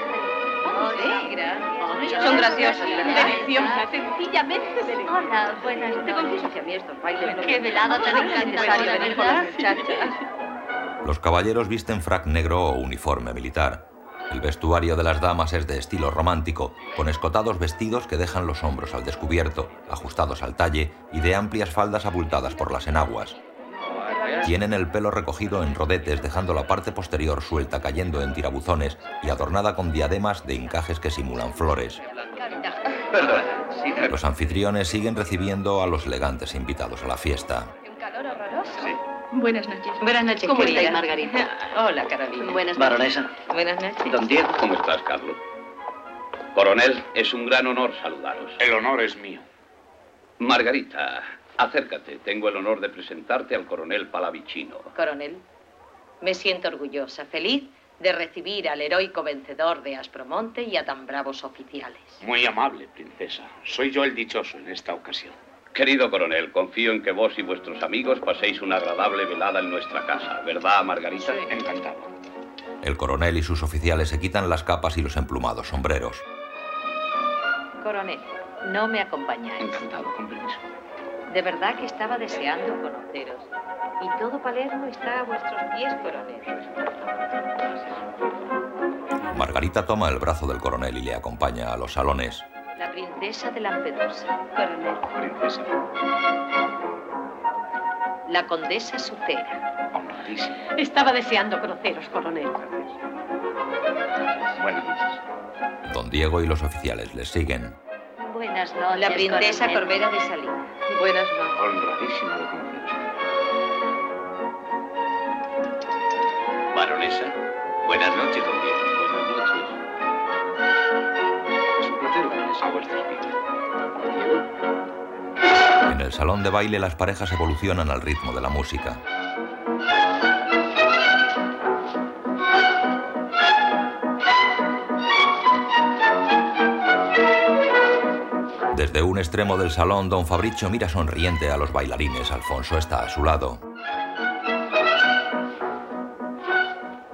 Son graciosas, ¿verdad? Deliciosa, sencillamente deliciosa. Hola, buenas Te noches. confieso que a mí estos bailes Qué velada tan necesario venir con las muchachas. Los caballeros visten frac negro o uniforme militar. El vestuario de las damas es de estilo romántico, con escotados vestidos que dejan los hombros al descubierto, ajustados al talle y de amplias faldas abultadas por las enaguas. Tienen el pelo recogido en rodetes, dejando la parte posterior suelta cayendo en tirabuzones y adornada con diademas de encajes que simulan flores. Los anfitriones siguen recibiendo a los elegantes invitados a la fiesta. Un calor horroroso. Sí. Buenas noches. Buenas noches, ¿Cómo querida. estáis, Margarita? Hola, Carolina. Buenas noches. Baronesa. Buenas noches. Don Diego. ¿Cómo estás, Carlos? Coronel, es un gran honor saludaros. El honor es mío. Margarita, acércate. Tengo el honor de presentarte al coronel Palavicino. Coronel, me siento orgullosa, feliz de recibir al heroico vencedor de Aspromonte y a tan bravos oficiales. Muy amable, princesa. Soy yo el dichoso en esta ocasión. Querido coronel, confío en que vos y vuestros amigos paséis una agradable velada en nuestra casa, ¿verdad, Margarita? Encantado. El coronel y sus oficiales se quitan las capas y los emplumados sombreros. Coronel, no me acompañáis. Encantado, con permiso. De verdad que estaba deseando conoceros. Y todo Palermo está a vuestros pies, coronel. Margarita toma el brazo del coronel y le acompaña a los salones. La princesa de Lampedusa, coronel. Princesa. La condesa Sucera. Honradísima. Estaba deseando conoceros, coronel. Buenas noches. Don Diego y los oficiales les siguen. Buenas noches. La princesa. Corbera de Salina. Buenas noches. Honradísimo de conoceros. Baronesa, buenas noches, don Diego. Buenas noches. Es un placer, baronesa, a. Diego. En el salón de baile las parejas evolucionan al ritmo de la música. Desde un extremo del salón, don Fabricio mira sonriente a los bailarines. Alfonso está a su lado.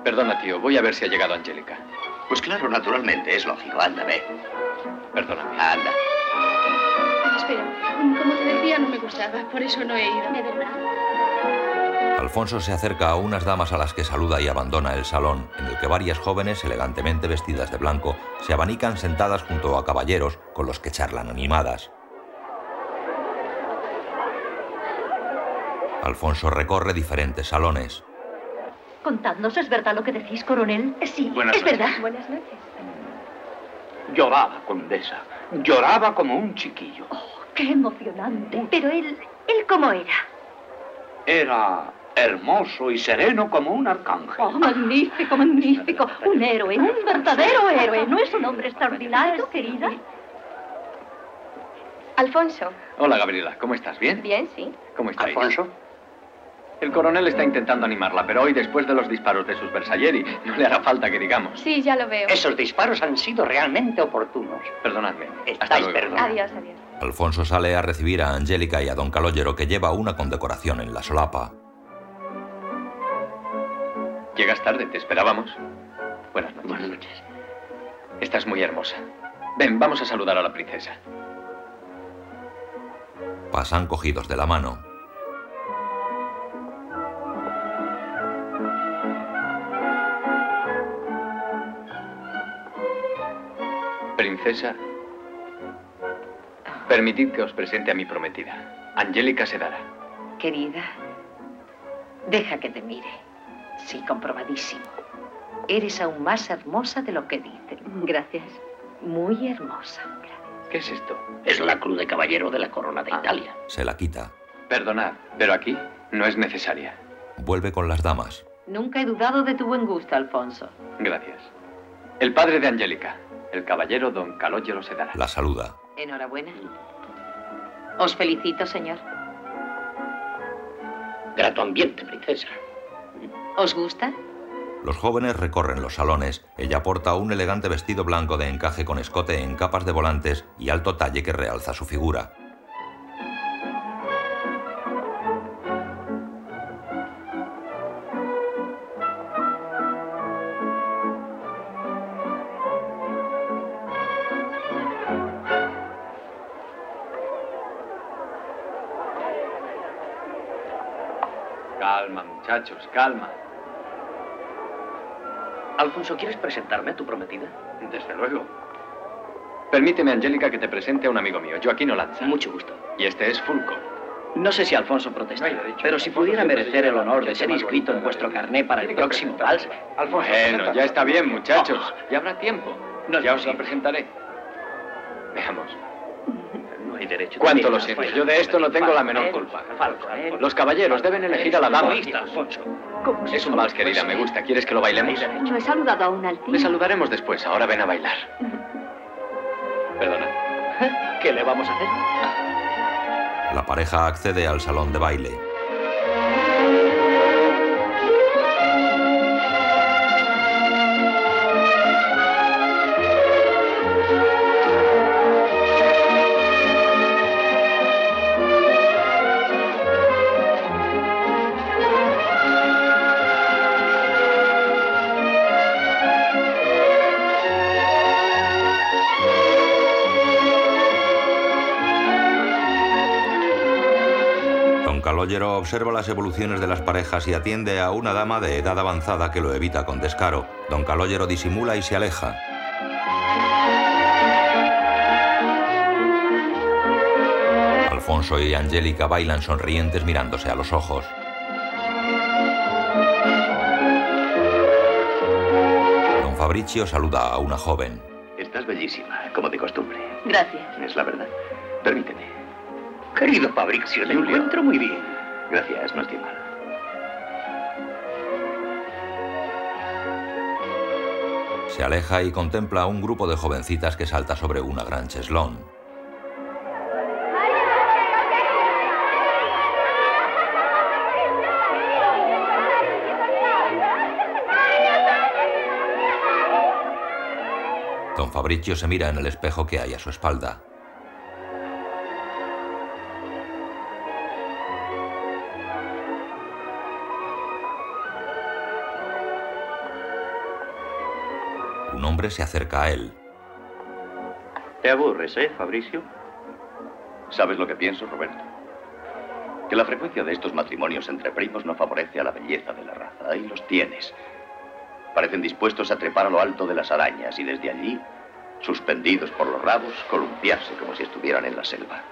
Perdona, tío, voy a ver si ha llegado Angélica. Pues claro, naturalmente, es lógico. Anda, ve. Perdóname. Anda. Espera, como te decía, no me gustaba, por eso no he ido. De verdad. Alfonso se acerca a unas damas a las que saluda y abandona el salón, en el que varias jóvenes elegantemente vestidas de blanco se abanican sentadas junto a caballeros con los que charlan animadas. Alfonso recorre diferentes salones. Contadnos, ¿es verdad lo que decís, coronel? Sí, Buenas es noches. verdad. Buenas noches. Lloraba, condesa. Lloraba como un chiquillo. Qué emocionante. Pero él, ¿él cómo era? Era hermoso y sereno como un arcángel. Oh, magnífico, magnífico. Un héroe, un verdadero héroe. ¿No es un hombre extraordinario, querida? Alfonso. Hola, Gabriela. ¿Cómo estás? ¿Bien? Bien, sí. ¿Cómo estáis? Alfonso. El coronel está intentando animarla, pero hoy, después de los disparos de sus Versalieri, no le hará falta que digamos. Sí, ya lo veo. Esos disparos han sido realmente oportunos. Perdonadme. Estáis perdonados. Adiós, adiós. Alfonso sale a recibir a Angélica y a don Calogero que lleva una condecoración en la solapa. Llegas tarde, te esperábamos. Buenas noches. Buenas noches. Estás muy hermosa. Ven, vamos a saludar a la princesa. Pasan cogidos de la mano. Princesa, permitid que os presente a mi prometida, Angélica Sedara. Querida, deja que te mire. Sí, comprobadísimo. Eres aún más hermosa de lo que dicen. Gracias. Muy hermosa. ¿Qué es esto? Es la cruz de caballero de la corona de Italia. Se la quita. Perdonad, pero aquí no es necesaria. Vuelve con las damas. Nunca he dudado de tu buen gusto, Alfonso. Gracias. El padre de Angélica, el caballero don Calogero Sedara. La saluda. Enhorabuena. Os felicito, señor. Grato ambiente, princesa. ¿Os gusta? Los jóvenes recorren los salones. Ella porta un elegante vestido blanco de encaje con escote en capas de volantes y alto talle que realza su figura. Calma, muchachos, calma. Alfonso, ¿quieres presentarme a tu prometida? Desde luego. Permíteme, Angélica, que te presente a un amigo mío, Joaquín Olanza. Mucho gusto. Y este es Fulco. No sé si Alfonso protesta, No, dicho. pero si pudiera merecer el honor de ser inscrito en vuestro carné para el próximo vals. Alfonso, bueno, ya está bien, muchachos. Ya habrá tiempo. ya os la presentaré. Veamos. No hay derecho. Cuánto lo siento. Yo de esto no tengo la menor culpa. Los caballeros deben elegir a la dama. Es un vals, querida, me gusta. ¿Quieres que lo bailemos? No he saludado aún al tío. Le saludaremos después. Ahora ven a bailar. Perdona. ¿Qué le vamos a hacer? La pareja accede al salón de baile. Observa las evoluciones de las parejas y atiende a una dama de edad avanzada que lo evita con descaro. Don Calogero disimula y se aleja. Alfonso y Angélica bailan sonrientes mirándose a los ojos. Don Fabricio saluda a una joven. Estás bellísima, como de costumbre. Gracias. Es la verdad. Permíteme. Querido Fabricio, te encuentro muy bien. Gracias, no estoy. Se aleja y contempla a un grupo de jovencitas que salta sobre una gran cheslón. Don Fabricio se mira en el espejo que hay a su espalda. Hombre se acerca a él. ¿Te aburres, eh, Fabricio? ¿Sabes lo que pienso, Roberto? Que la frecuencia de estos matrimonios entre primos no favorece a la belleza de la raza. Ahí los tienes. Parecen dispuestos a trepar a lo alto de las arañas y desde allí, suspendidos por los rabos, columpiarse como si estuvieran en la selva.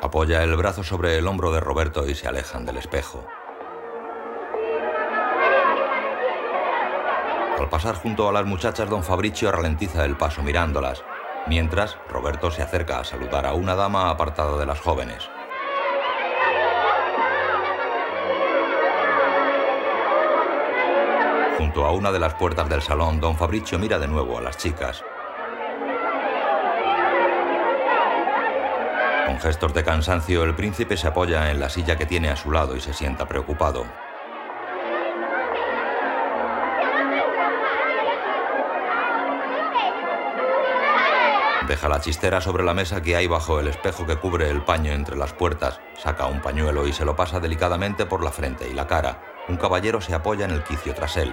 Apoya el brazo sobre el hombro de Roberto y se alejan del espejo. Al pasar junto a las muchachas, don Fabricio ralentiza el paso mirándolas, mientras Roberto se acerca a saludar a una dama apartada de las jóvenes. Junto a una de las puertas del salón, don Fabricio mira de nuevo a las chicas. Con gestos de cansancio, el príncipe se apoya en la silla que tiene a su lado y se sienta preocupado. Deja la chistera sobre la mesa que hay bajo el espejo que cubre el paño entre las puertas, saca un pañuelo y se lo pasa delicadamente por la frente y la cara. Un caballero se apoya en el quicio tras él.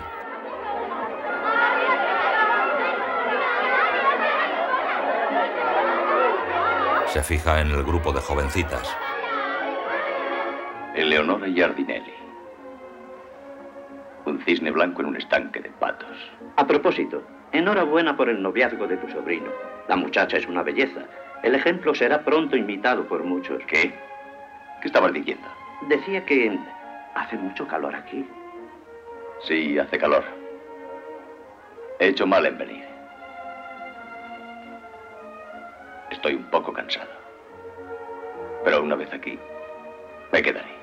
Se fija en el grupo de jovencitas. Eleonora Giardinelli. Un cisne blanco en un estanque de patos. A propósito, enhorabuena por el noviazgo de tu sobrino. La muchacha es una belleza. El ejemplo será pronto imitado por muchos. ¿Qué? ¿Qué estabas diciendo? Decía que hace mucho calor aquí. Sí, hace calor. He hecho mal en venir. Estoy un poco cansado. Pero una vez aquí, me quedaré.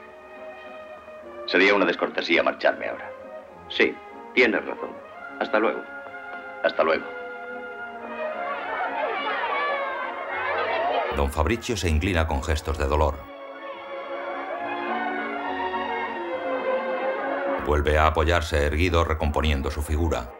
Sería una descortesía marcharme ahora. Sí, tienes razón. Hasta luego. Hasta luego. Don Fabricio se inclina con gestos de dolor. Vuelve a apoyarse erguido recomponiendo su figura.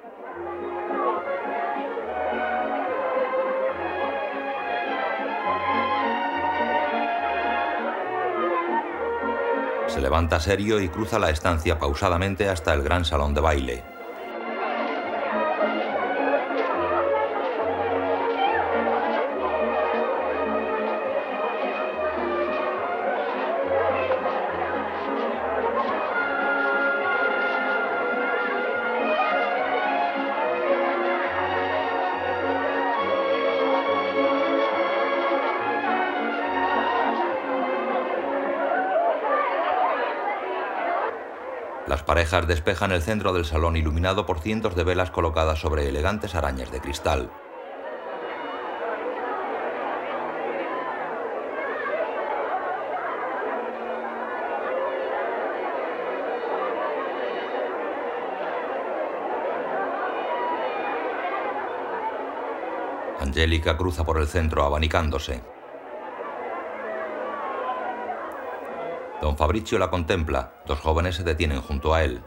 Se levanta serio y cruza la estancia pausadamente hasta el gran salón de baile. Parejas despejan el centro del salón iluminado por cientos de velas colocadas sobre elegantes arañas de cristal. Angélica cruza por el centro abanicándose. Don Fabricio la contempla. Dos jóvenes se detienen junto a él.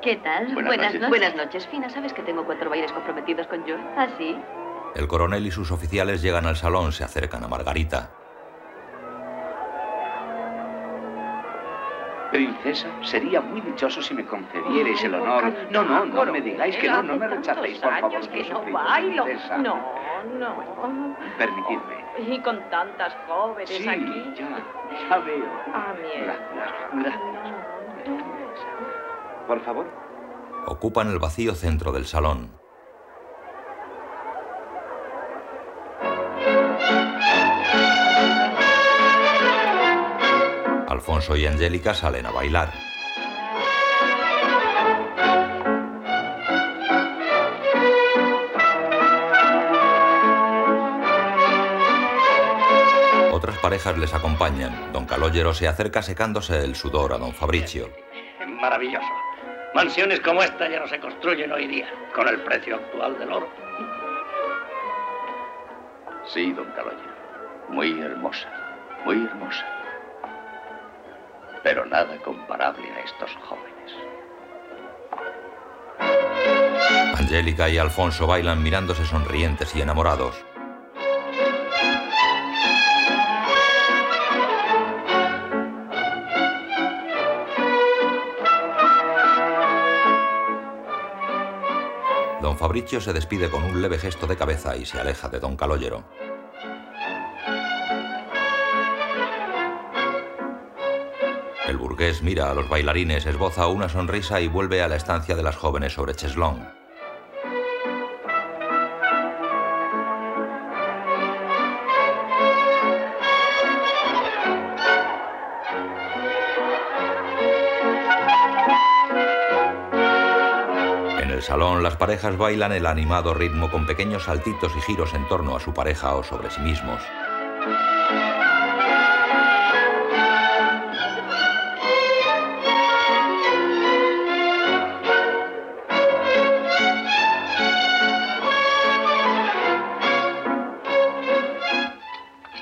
¿Qué tal? Buenas noches. Buenas noches, Fina. ¿Sabes que tengo cuatro bailes comprometidos con George? ¿Ah, sí? El coronel y sus oficiales llegan al salón, se acercan a Margarita. Princesa, sería muy dichoso si me concedierais el honor. No, no, no me digáis que no, no me rechacéis, por favor. que no bailo. No, no. Permitidme. Y con tantas jóvenes Sí, aquí. ya, ya veo. Ah, mierda. Gracias, gracias. Por favor. Ocupan el vacío centro del salón. Alfonso y Angélica salen a bailar. Parejas les acompañan. Don Calogero se acerca secándose el sudor a don Fabricio. Maravilloso. Mansiones como esta ya no se construyen hoy día, con el precio actual del oro. Sí, don Caballero. Muy hermosa, muy hermosa. Pero nada comparable a estos jóvenes. Angélica y Alfonso bailan mirándose sonrientes y enamorados. Fabricio se despide con un leve gesto de cabeza y se aleja de Don Calogero. El burgués mira a los bailarines, esboza una sonrisa y vuelve a la estancia de las jóvenes sobre Cheslón. Parejas bailan el animado ritmo con pequeños saltitos y giros en torno a su pareja o sobre sí mismos.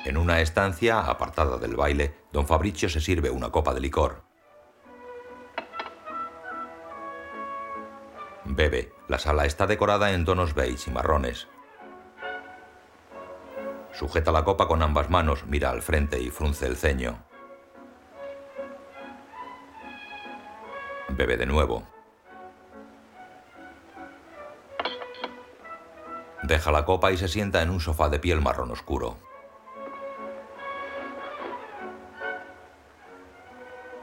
En una estancia apartada del baile, don Fabricio se sirve una copa de licor. La sala está decorada en tonos beige y marrones. Sujeta la copa con ambas manos, mira al frente y frunce el ceño. Bebe de nuevo. Deja la copa y se sienta en un sofá de piel marrón oscuro.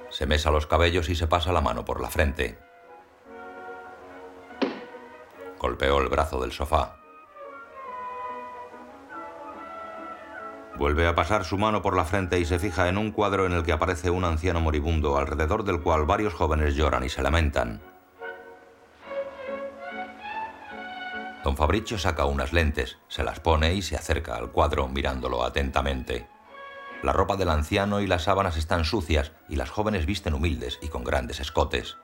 Se mesa los cabellos y se pasa la mano por la frente. Golpeó el brazo del sofá. Vuelve a pasar su mano por la frente y se fija en un cuadro en el que aparece un anciano moribundo, alrededor del cual varios jóvenes lloran y se lamentan. Don Fabricio saca unas lentes, se las pone y se acerca al cuadro mirándolo atentamente. La ropa del anciano y las sábanas están sucias y las jóvenes visten humildes y con grandes escotes.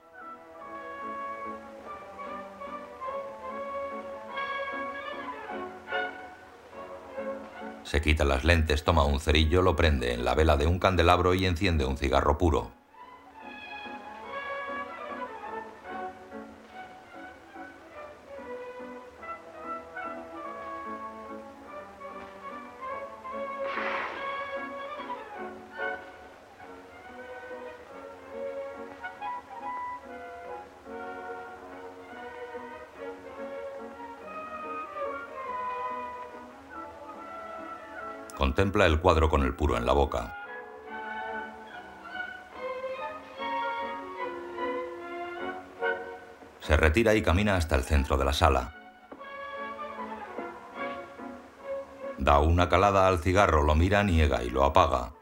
Se quita las lentes, toma un cerillo, lo prende en la vela de un candelabro y enciende un cigarro puro. Contempla el cuadro con el puro en la boca. Se retira y camina hasta el centro de la sala. Da una calada al cigarro, lo mira, niega y lo apaga.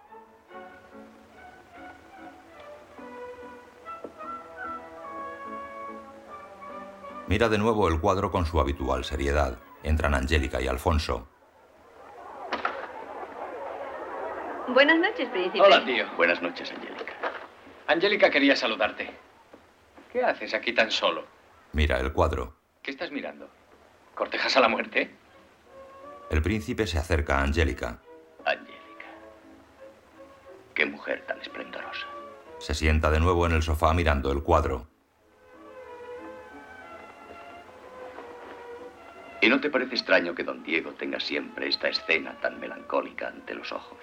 Mira de nuevo el cuadro con su habitual seriedad. Entran Angélica y Alfonso. Buenas noches, príncipe. Hola, tío. Buenas noches, Angélica. Angélica quería saludarte. ¿Qué haces aquí tan solo? Mira el cuadro. ¿Qué estás mirando? ¿Cortejas a la muerte? El príncipe se acerca a Angélica. Angélica. Qué mujer tan esplendorosa. Se sienta de nuevo en el sofá mirando el cuadro. ¿Y no te parece extraño que don Diego tenga siempre esta escena tan melancólica ante los ojos?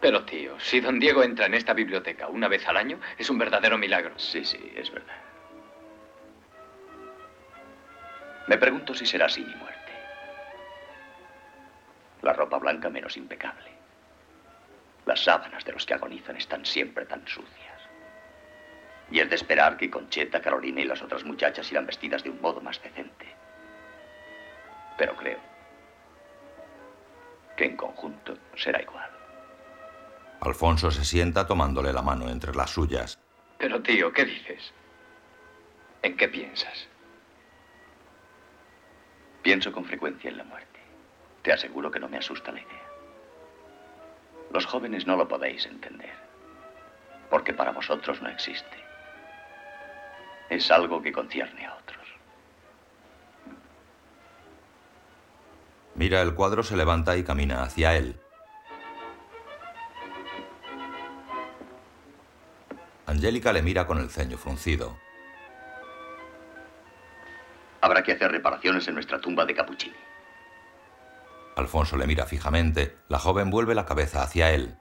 Pero tío, si don Diego entra en esta biblioteca una vez al año, es un verdadero milagro. Sí, sí, es verdad. Me pregunto si será así mi muerte. La ropa blanca menos impecable. Las sábanas de los que agonizan están siempre tan sucias. Y es de esperar que Concheta, Carolina y las otras muchachas irán vestidas de un modo más decente. Pero creo que en conjunto será igual. Alfonso se sienta tomándole la mano entre las suyas. Pero tío, ¿qué dices? ¿En qué piensas? Pienso con frecuencia en la muerte. Te aseguro que no me asusta la idea. Los jóvenes no lo podéis entender, porque para vosotros no existe. Es algo que concierne a otros. Mira el cuadro, se levanta y camina hacia él. Angélica le mira con el ceño fruncido. Habrá que hacer reparaciones en nuestra tumba de Capuchini. Alfonso le mira fijamente. La joven vuelve la cabeza hacia él.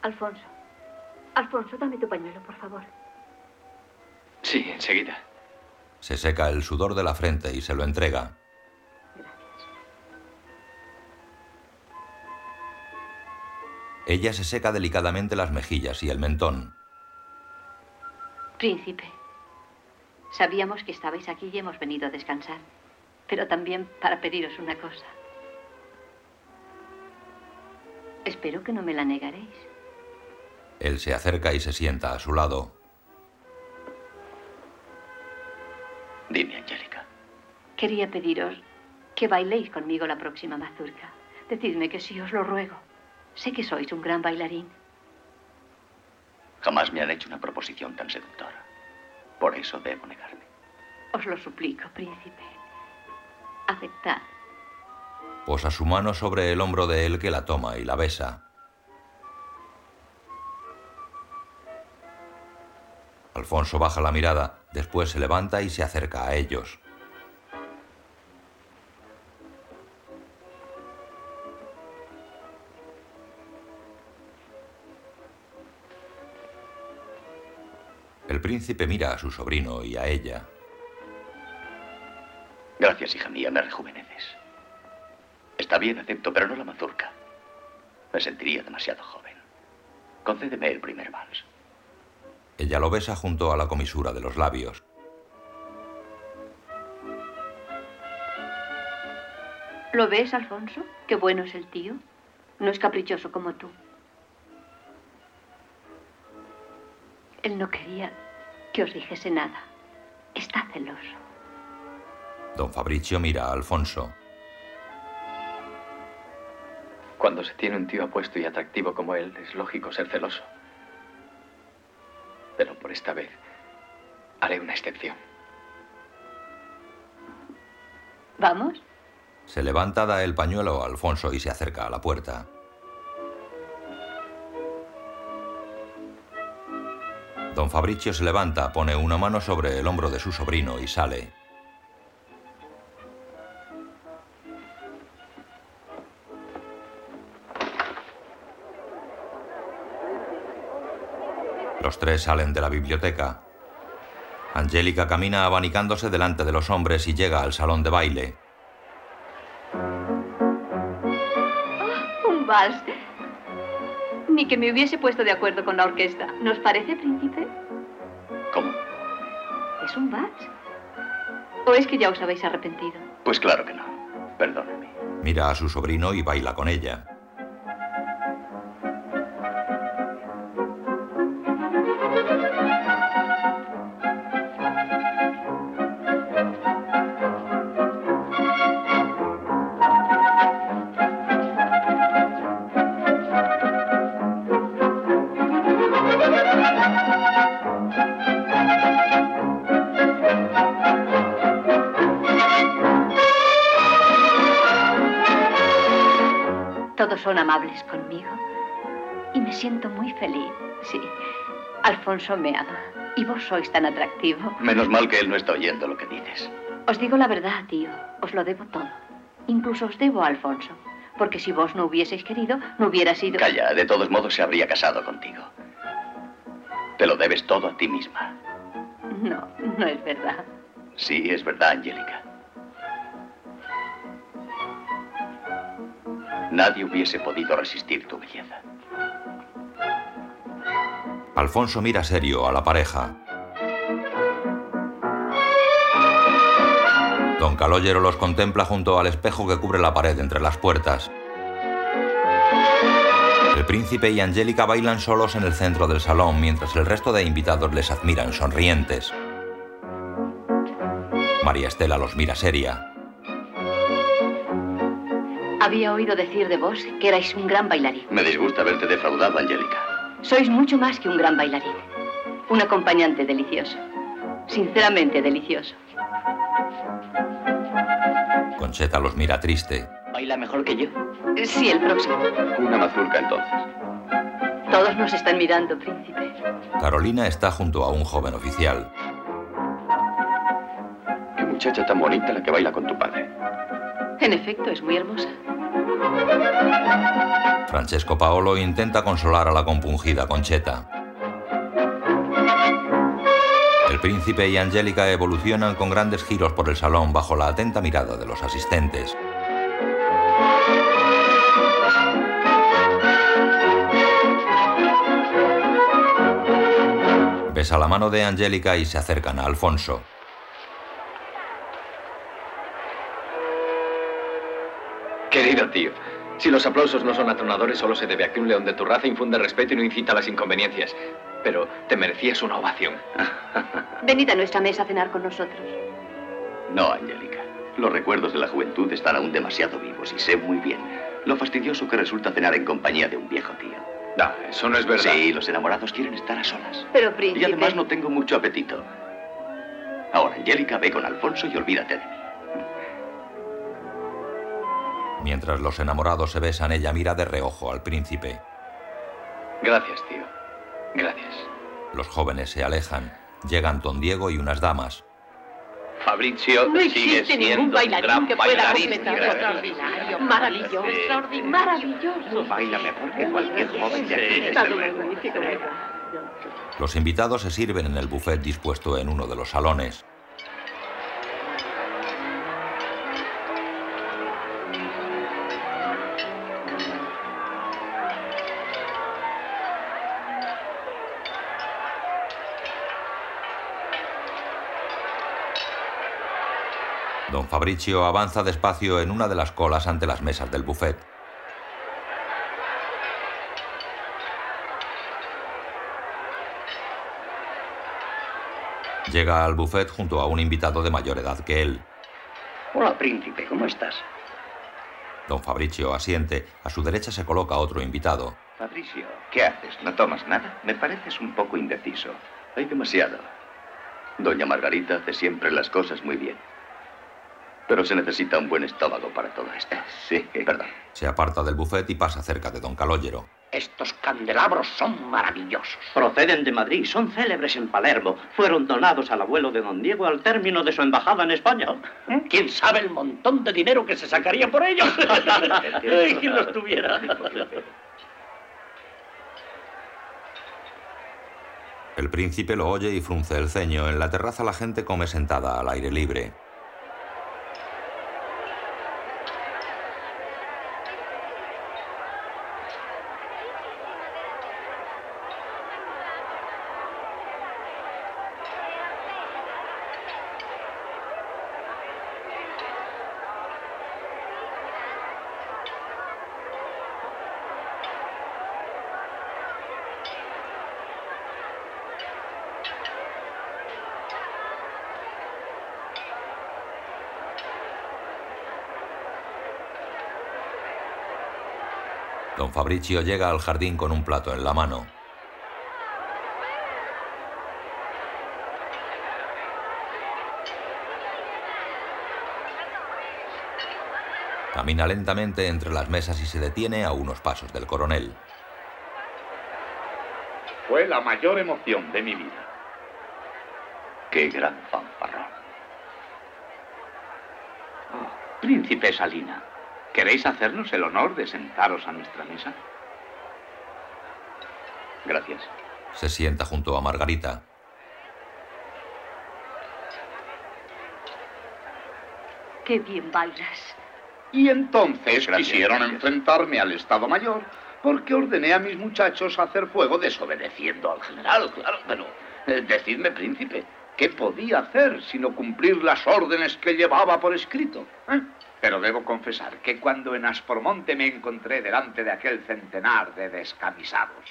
Alfonso. Alfonso, dame tu pañuelo, por favor. Sí, enseguida. Se seca el sudor de la frente y se lo entrega. Ella se seca delicadamente las mejillas y el mentón. Príncipe, sabíamos que estabais aquí y hemos venido a descansar, pero también para pediros una cosa. Espero que no me la negaréis. Él se acerca y se sienta a su lado. Dime, Angélica. Quería pediros que bailéis conmigo la próxima mazurca. Decidme que sí, os lo ruego. Sé que sois un gran bailarín. Jamás me han hecho una proposición tan seductora. Por eso debo negarme. Os lo suplico, príncipe. Aceptad. Posa su mano sobre el hombro de él que la toma y la besa. Alfonso baja la mirada, después se levanta y se acerca a ellos. El príncipe mira a su sobrino y a ella. Gracias, hija mía, me rejuveneces. Está bien, acepto, pero no la mazurca. Me sentiría demasiado joven. Concédeme el primer vals. Ella lo besa junto a la comisura de los labios. ¿Lo ves, Alfonso? Qué bueno es el tío. No es caprichoso como tú. Él no quería que os dijese nada. Está celoso. Don Fabricio mira a Alfonso. Cuando se tiene un tío apuesto y atractivo como él, es lógico ser celoso. Pero por esta vez haré una excepción. ¿Vamos? Se levanta, da el pañuelo a Alfonso y se acerca a la puerta. Don Fabricio se levanta, pone una mano sobre el hombro de su sobrino y sale. Los tres salen de la biblioteca. Angélica camina abanicándose delante de los hombres y llega al salón de baile. Un vals. Ni que me hubiese puesto de acuerdo con la orquesta. ¿Nos parece, príncipe? ¿Cómo? ¿Es un vals? ¿O es que ya os habéis arrepentido? Pues claro que no. Perdóneme. Mira a su sobrino y baila con ella. Siento muy feliz. Sí, Alfonso me ama y vos sois tan atractivo. Menos mal que él no está oyendo lo que dices. Os digo la verdad, tío. Os lo debo todo. Incluso os debo a Alfonso. Porque si vos no hubieseis querido, no hubiera sido... Calla, de todos modos se habría casado contigo. Te lo debes todo a ti misma. No, no es verdad. Sí, es verdad, Angélica. Nadie hubiese podido resistir tu belleza. Alfonso mira serio a la pareja. Don Calogero los contempla junto al espejo que cubre la pared entre las puertas. El príncipe y Angélica bailan solos en el centro del salón mientras el resto de invitados les admiran sonrientes. María Estela los mira seria. Había oído decir de vos que erais un gran bailarín. Me disgusta verte defraudado, Angélica. Sois mucho más que un gran bailarín. Un acompañante delicioso. Sinceramente delicioso. Concheta los mira triste. ¿Baila mejor que yo? Sí, el próximo. Una mazurca entonces. Todos nos están mirando, príncipe. Carolina está junto a un joven oficial. Qué muchacha tan bonita la que baila con tu padre. En efecto, es muy hermosa. Francesco Paolo intenta consolar a la compungida Concheta. El príncipe y Angélica evolucionan con grandes giros por el salón bajo la atenta mirada de los asistentes. Besa la mano de Angélica y se acercan a Alfonso. Querido tío, si los aplausos no son atronadores, solo se debe a que un león de tu raza infunde respeto y no incita a las inconveniencias. Pero te merecías una ovación. Venid a nuestra mesa a cenar con nosotros. No, Angélica. Los recuerdos de la juventud están aún demasiado vivos y sé muy bien lo fastidioso que resulta cenar en compañía de un viejo tío. No, eso no es verdad. Sí, los enamorados quieren estar a solas. Pero, príncipe... Y además no tengo mucho apetito. Ahora, Angélica, ve con Alfonso y olvídate de mí. Mientras los enamorados se besan, ella mira de reojo al príncipe. Gracias, tío. Gracias. Los jóvenes se alejan. Llegan Don Diego y unas damas. Fabrizio No sigue ningún siendo un bailarín gran que pueda bailarín. extraordinario, maravilloso, Sí. maravilloso. Baila mejor que cualquier joven de aquí, ¿verdad? Los invitados se sirven en el buffet dispuesto en uno de los salones. Don Fabricio avanza despacio en una de las colas ante las mesas del buffet. Llega al buffet junto a un invitado de mayor edad que él. Hola, príncipe, ¿cómo estás? Don Fabricio asiente. A su derecha se coloca otro invitado. Fabricio, ¿qué haces? ¿No tomas nada? Me pareces un poco indeciso. Hay demasiado. Doña Margarita hace siempre las cosas muy bien. Pero se necesita un buen estómago para todo esto. Sí, perdón. Se aparta del buffet y pasa cerca de Don Calogero. Estos candelabros son maravillosos. Proceden de Madrid, son célebres en Palermo. Fueron donados al abuelo de don Diego al término de su embajada en España. ¿Quién sabe el montón de dinero que se sacaría por ellos? Ay, ¿Quién los tuviera? El príncipe lo oye y frunce el ceño. En la terraza la gente come sentada al aire libre. Don Fabricio llega al jardín con un plato en la mano. Camina lentamente entre las mesas y se detiene a unos pasos del coronel. Fue la mayor emoción de mi vida. Qué gran fanfarrón. Oh, príncipe Salina, ¿queréis hacernos el honor de sentaros a nuestra mesa? Gracias. Se sienta junto a Margarita. Qué bien bailas. Y entonces quisieron enfrentarme al Estado Mayor porque ordené a mis muchachos hacer fuego desobedeciendo al general, claro. Pero, eh, decidme, príncipe, ¿qué podía hacer sino cumplir las órdenes que llevaba por escrito? ¿Eh? Pero debo confesar que cuando en Aspromonte me encontré delante de aquel centenar de descamisados,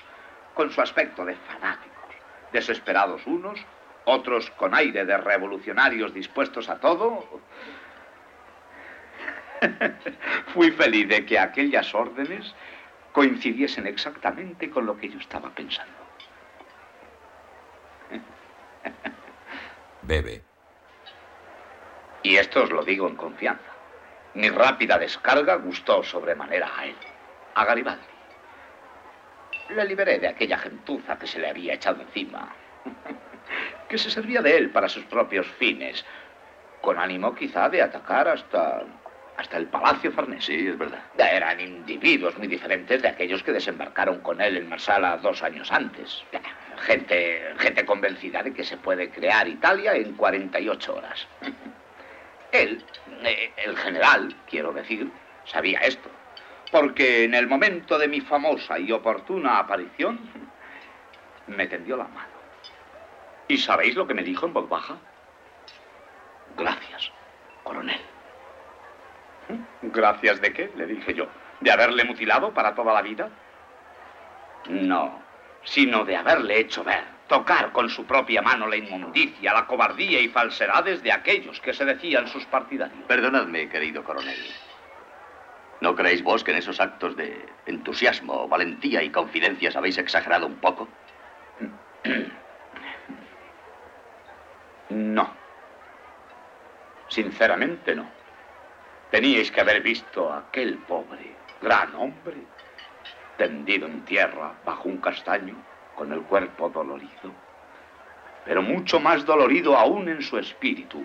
con su aspecto de fanáticos, desesperados unos, otros con aire de revolucionarios dispuestos a todo, fui feliz de que aquellas órdenes coincidiesen exactamente con lo que yo estaba pensando. Bebe. Y esto os lo digo en confianza. Mi rápida descarga gustó sobremanera a él, a Garibaldi. Le liberé de aquella gentuza que se le había echado encima, que se servía de él para sus propios fines, con ánimo quizá de atacar hasta hasta el Palacio Farnese. Sí, es verdad. Eran individuos muy diferentes de aquellos que desembarcaron con él en Marsala dos años antes. Gente, gente convencida de que se puede crear Italia en 48 horas. Él, eh, el general, quiero decir, sabía esto. Porque en el momento de mi famosa y oportuna aparición, me tendió la mano. ¿Y sabéis lo que me dijo en voz baja? Gracias, coronel. ¿Gracias de qué? Le dije yo. ¿De haberle mutilado para toda la vida? No, sino de haberle hecho ver, tocar con su propia mano la inmundicia, la cobardía y falsedades de aquellos que se decían sus partidarios. Perdonadme, querido coronel. ¿No creéis vos que en esos actos de entusiasmo, valentía y confidencias habéis exagerado un poco? No. Sinceramente no. Teníais que haber visto a aquel pobre, gran hombre, tendido en tierra bajo un castaño, con el cuerpo dolorido, pero mucho más dolorido aún en su espíritu.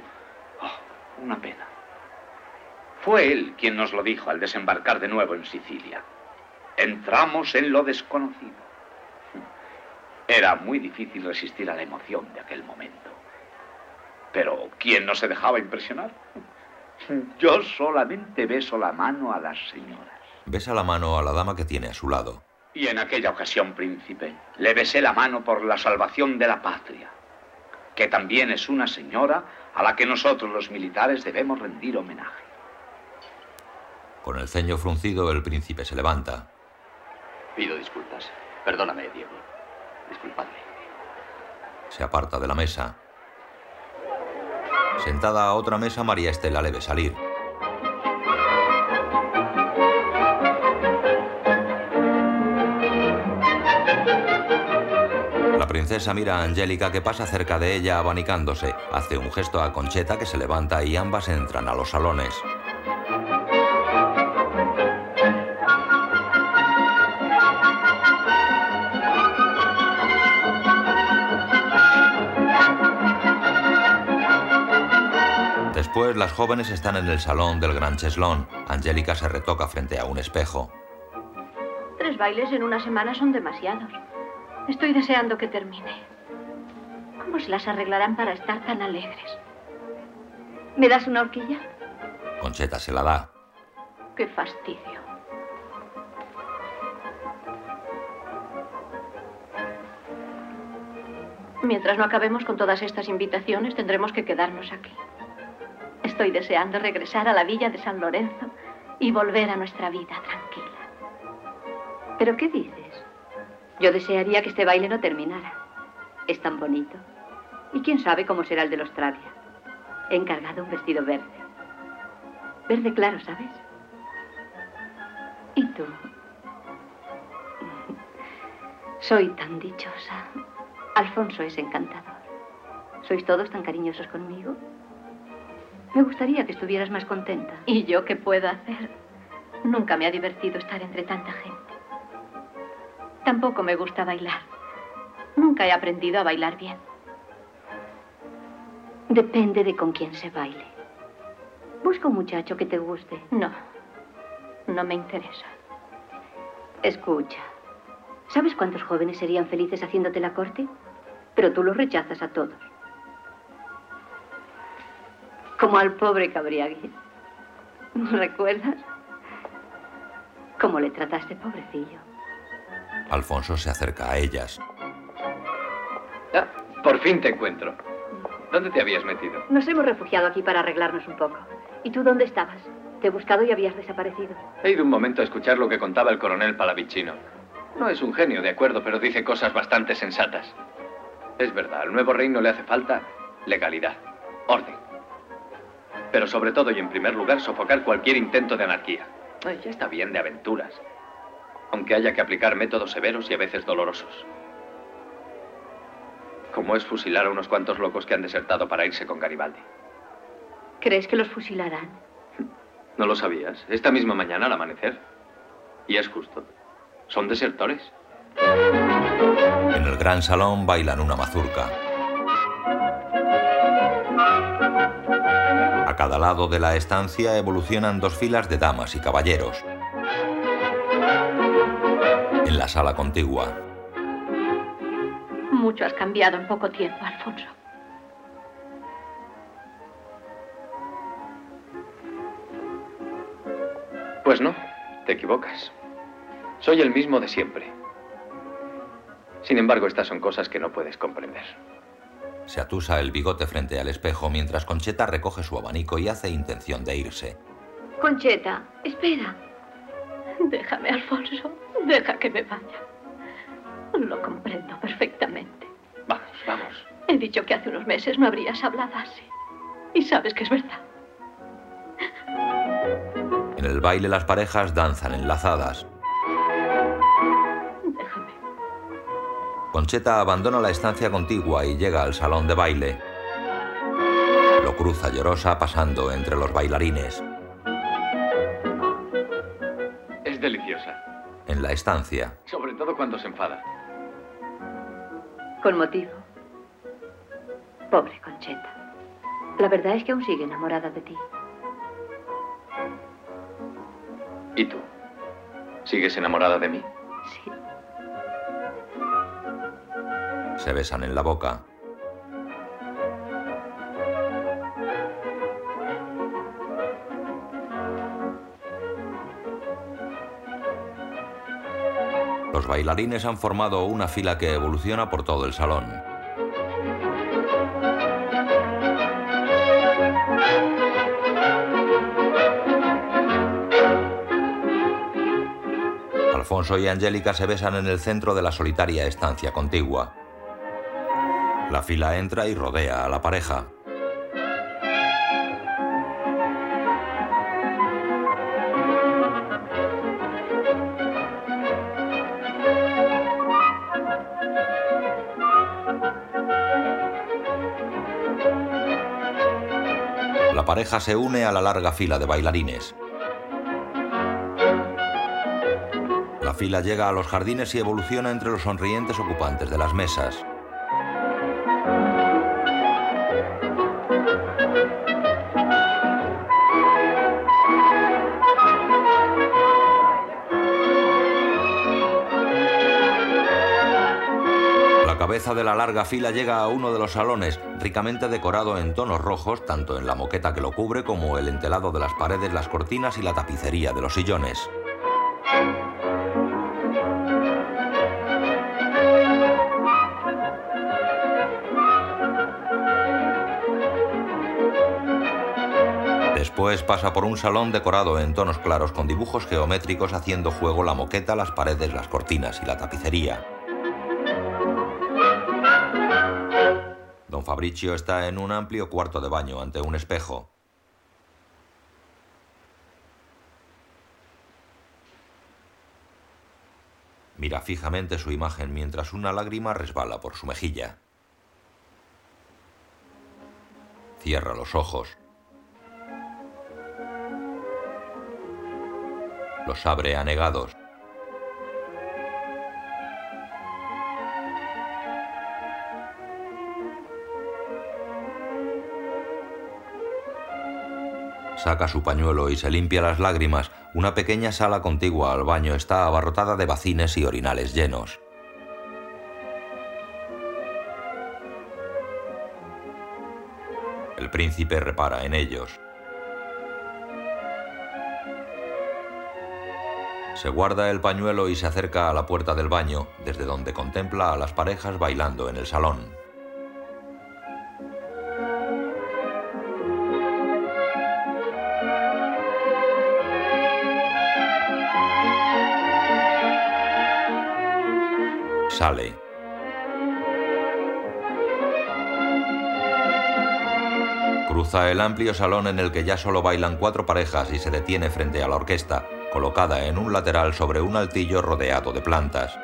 Oh, una pena. Fue él quien nos lo dijo al desembarcar de nuevo en Sicilia. Entramos en lo desconocido. Era muy difícil resistir a la emoción de aquel momento. Pero ¿quién no se dejaba impresionar? Yo solamente beso la mano a las señoras. Besa la mano a la dama que tiene a su lado. Y en aquella ocasión, príncipe, le besé la mano por la salvación de la patria, que también es una señora a la que nosotros los militares debemos rendir homenaje. Con el ceño fruncido, el príncipe se levanta. Pido disculpas. Perdóname, Diego. Disculpadme. Se aparta de la mesa. Sentada a otra mesa, María Estela le ve salir. Princesa mira a Angélica que pasa cerca de ella abanicándose. Hace un gesto a Concheta que se levanta y ambas entran a los salones. Después las jóvenes están en el salón del Gran Cheslón. Angélica se retoca frente a un espejo. Tres bailes en una semana son demasiados. Estoy deseando que termine. ¿Cómo se las arreglarán para estar tan alegres? ¿Me das una horquilla? Concheta se la da. Qué fastidio. Mientras no acabemos con todas estas invitaciones, tendremos que quedarnos aquí. Estoy deseando regresar a la villa de San Lorenzo y volver a nuestra vida tranquila. ¿Pero qué dices? Yo desearía que este baile no terminara. Es tan bonito. Y quién sabe cómo será el de los Travia. He encargado un vestido verde. Verde claro, ¿sabes? ¿Y tú? Soy tan dichosa. Alfonso es encantador. ¿Sois todos tan cariñosos conmigo? Me gustaría que estuvieras más contenta. ¿Y yo qué puedo hacer? Nunca me ha divertido estar entre tanta gente. Tampoco me gusta bailar. Nunca he aprendido a bailar bien. Depende de con quién se baile. Busca un muchacho que te guste. No, no me interesa. Escucha. ¿Sabes cuántos jóvenes serían felices haciéndote la corte? Pero tú los rechazas a todos. Como al pobre Cabriagui. ¿Recuerdas? ¿Cómo le trataste, pobrecillo? Alfonso se acerca a ellas. Ah, por fin te encuentro. ¿Dónde te habías metido? Nos hemos refugiado aquí para arreglarnos un poco. ¿Y tú dónde estabas? Te he buscado y habías desaparecido. He ido un momento a escuchar lo que contaba el coronel Palavicino. No es un genio, de acuerdo, pero dice cosas bastante sensatas. Es verdad, al nuevo reino le hace falta legalidad, orden. Pero sobre todo y en primer lugar, sofocar cualquier intento de anarquía. Ay, ya está bien de aventuras. Aunque haya que aplicar métodos severos y a veces dolorosos. Como es fusilar a unos cuantos locos que han desertado para irse con Garibaldi. ¿Crees que los fusilarán? ¿No lo sabías? Esta misma mañana al amanecer. Y es justo. Son desertores. En el gran salón bailan una mazurca. A cada lado de la estancia evolucionan dos filas de damas y caballeros. En la sala contigua, Mucho has cambiado en poco tiempo, Alfonso. Pues no, te equivocas. Soy el mismo de siempre. Sin embargo, estas son cosas que no puedes comprender. se atusa el bigote frente al espejo mientras Concheta recoge su abanico y hace intención de irse. Concheta, espera. Déjame, Alfonso. Deja que me vaya. Lo comprendo perfectamente. Vamos, vamos. He dicho que hace unos meses no habrías hablado así. Y sabes que es verdad. En el baile las parejas danzan enlazadas. Déjame. Concheta abandona la estancia contigua y llega al salón de baile. Lo cruza llorosa pasando entre los bailarines. Es deliciosa. En la estancia, Sobre todo cuando se enfada. Con motivo. Pobre Concheta. La verdad es que aún sigue enamorada de ti. ¿Y tú? ¿Sigues enamorada de mí? Sí. se besan en la boca. Los bailarines han formado una fila que evoluciona por todo el salón. Alfonso y Angélica se besan en el centro de la solitaria estancia contigua. La fila entra y rodea a la pareja. Pareja se une a la larga fila de bailarines. La fila llega a los jardines y evoluciona entre los sonrientes ocupantes de las mesas. La larga fila llega a uno de los salones, ricamente decorado en tonos rojos, tanto en la moqueta que lo cubre como el entelado de las paredes, las cortinas y la tapicería de los sillones. Después pasa por un salón decorado en tonos claros con dibujos geométricos haciendo juego la moqueta, las paredes, las cortinas y la tapicería. Fabricio está en un amplio cuarto de baño ante un espejo. Mira fijamente su imagen mientras una lágrima resbala por su mejilla. Cierra los ojos. Los abre anegados. Saca su pañuelo y se limpia las lágrimas. Una pequeña sala contigua al baño está abarrotada de bacines y orinales llenos. El príncipe repara en ellos. Se guarda el pañuelo y se acerca a la puerta del baño, desde donde contempla a las parejas bailando en el salón. Cruza el amplio salón en el que ya solo bailan cuatro parejas y se detiene frente a la orquesta, colocada en un lateral sobre un altillo rodeado de plantas.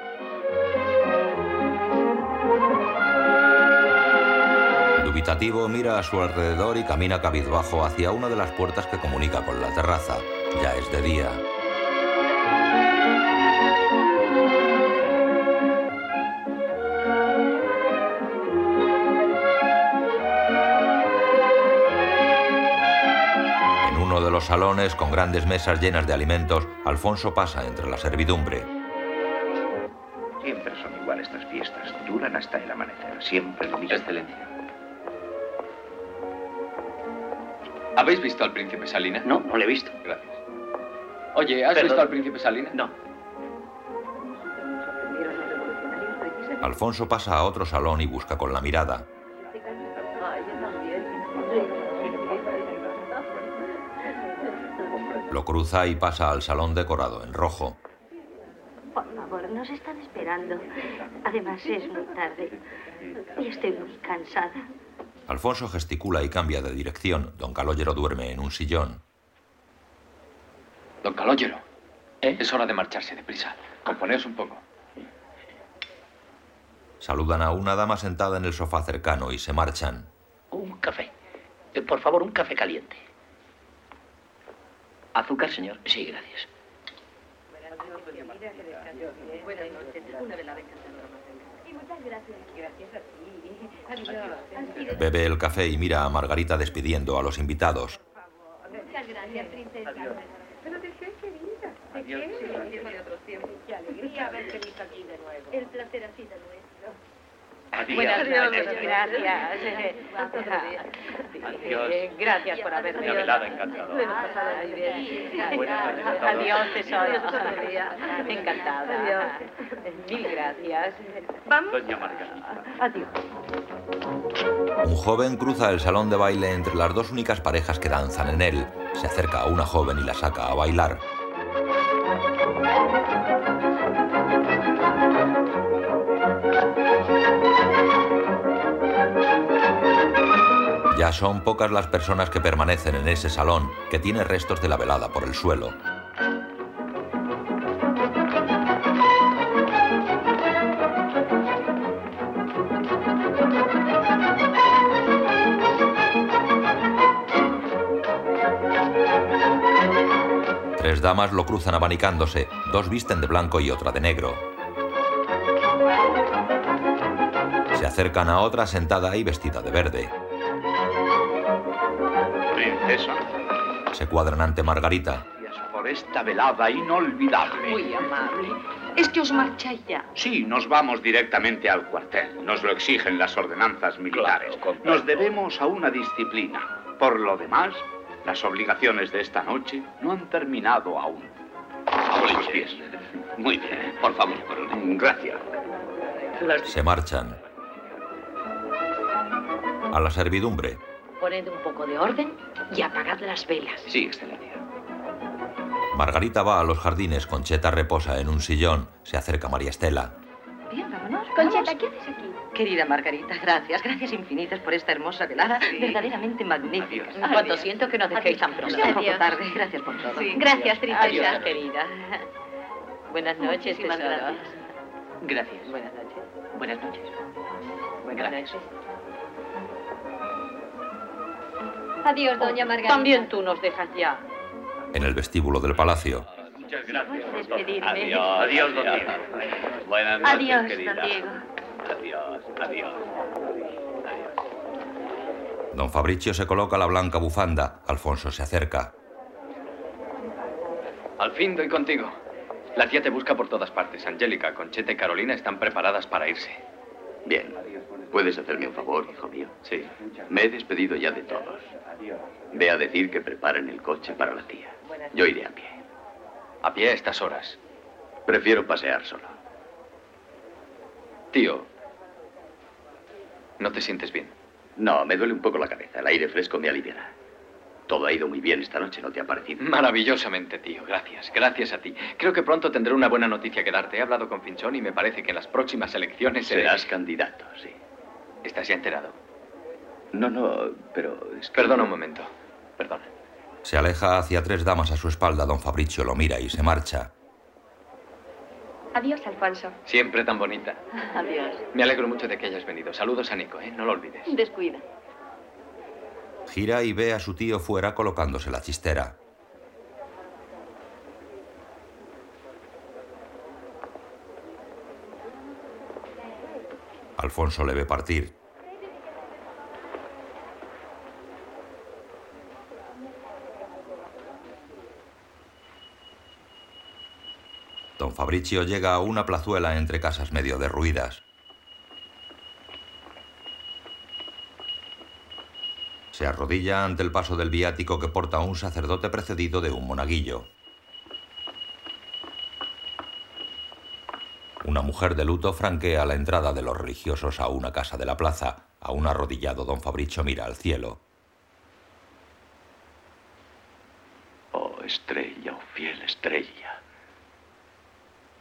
Dubitativo mira a su alrededor y camina cabizbajo hacia una de las puertas que comunica con la terraza. Ya es de día. Los salones, con grandes mesas llenas de alimentos, Alfonso pasa entre la servidumbre. Siempre son igual estas fiestas. Duran hasta el amanecer. Siempre lo mismo. Excelencia. ¿Habéis visto al príncipe Salina? No, no le he visto. Gracias. Oye, ¿has Perdón. visto al príncipe Salina? No. Alfonso pasa a otro salón y busca con la mirada. Lo cruza y pasa al salón decorado en rojo. Por favor, nos están esperando. Además, es muy tarde. Y estoy muy cansada. Alfonso gesticula y cambia de dirección. Don Calogero duerme en un sillón. Don Calogero, es hora de marcharse deprisa. Componeos un poco. Saludan a una dama sentada en el sofá cercano y se marchan. Un café. Eh, por favor, un café caliente. ¿Azúcar, señor? Sí, gracias. Buenas noches. Una velada. Y muchas gracias. Gracias a ti. Bebe el café y mira a Margarita despidiendo a los invitados. Muchas gracias, princesa. Pero de qué querida. ¿De Adiós. qué? de alegría haberte visto aquí de nuevo. El placer ha sido nuestro. Adiós. Buenas Adiós. noches, gracias. Adiós. Eh, Gracias por haber Una velada encantadora. Bien. Buenas noches. Adiós, tesoro. Encantada. Adiós. Mil gracias. Vamos. Doña Margarita. Adiós. Un joven cruza el salón de baile entre las dos únicas parejas que danzan en él. Se acerca a una joven y la saca a bailar. Ya son pocas las personas que permanecen en ese salón, que tiene restos de la velada por el suelo. Tres damas lo cruzan abanicándose, dos visten de blanco y otra de negro. Se acercan a otra sentada y vestida de verde. Princesa, Se cuadran ante Margarita. gracias por esta velada inolvidable. Muy amable. Es que os marcháis ya. Sí, nos vamos directamente al cuartel. Nos lo exigen las ordenanzas militares. Nos debemos a una disciplina. Por lo demás, las obligaciones de esta noche no han terminado aún. A vuestros pies. Muy bien. Por favor, Gracias. Se marchan. A la servidumbre. Poned un poco de orden y apagad las velas. Sí, excelencia. Margarita va a los jardines, Concheta reposa en un sillón. Se acerca María Estela. Bien, vámonos. Concheta, ¿qué haces aquí? Querida Margarita, gracias, gracias infinitas por esta hermosa velada, verdaderamente magnífica. Adiós. Cuánto siento que no dejéis tan pronto. Ya un poco Adiós. tarde, gracias por todo. Gracias, princesa. Adiós, querida. Buenas noches, Muchísimas tesoro. gracias. Gracias. Buenas noches. Buenas noches. Buenas noches. Adiós, doña Margarita. También tú nos dejas ya. En el vestíbulo del palacio. Muchas gracias. despedirme. Adiós, adiós, don Diego. Buenas noches, Adiós, querida. don Diego. Adiós, adiós. Don Fabricio se coloca la blanca bufanda. Alfonso se acerca. Al fin doy contigo. La tía te busca por todas partes. Angélica, Concheta y Carolina están preparadas para irse. Bien. ¿Puedes hacerme un favor, hijo mío? Sí. Me he despedido ya de todos. Ve a decir que preparen el coche para la tía. Yo iré a pie. A pie a estas horas. Prefiero pasear solo. Tío, ¿no te sientes bien? No, me duele un poco la cabeza. El aire fresco me aliviará. Todo ha ido muy bien esta noche, ¿no te ha parecido? Maravillosamente, tío. Gracias. Gracias a ti. Creo que pronto tendré una buena noticia que darte. He hablado con Finchón y me parece que en las próximas elecciones seré- Serás candidato, sí. ¿Estás ya enterado? No, no, pero... es que- Perdona un momento. Perdona. Se aleja hacia tres damas a su espalda. Don Fabricio lo mira y se marcha. Adiós, Alfonso. Siempre tan bonita. Adiós. Me alegro mucho de que hayas venido. Saludos a Nico, ¿eh? No lo olvides. Descuida. Gira y ve a su tío fuera colocándose la chistera. Alfonso le ve partir. Don Fabricio llega a una plazuela entre casas medio derruidas. Se arrodilla ante el paso del viático que porta un sacerdote precedido de un monaguillo. Una mujer de luto franquea la entrada de los religiosos a una casa de la plaza. A un arrodillado don Fabricio mira al cielo. Oh, estrella, oh fiel estrella.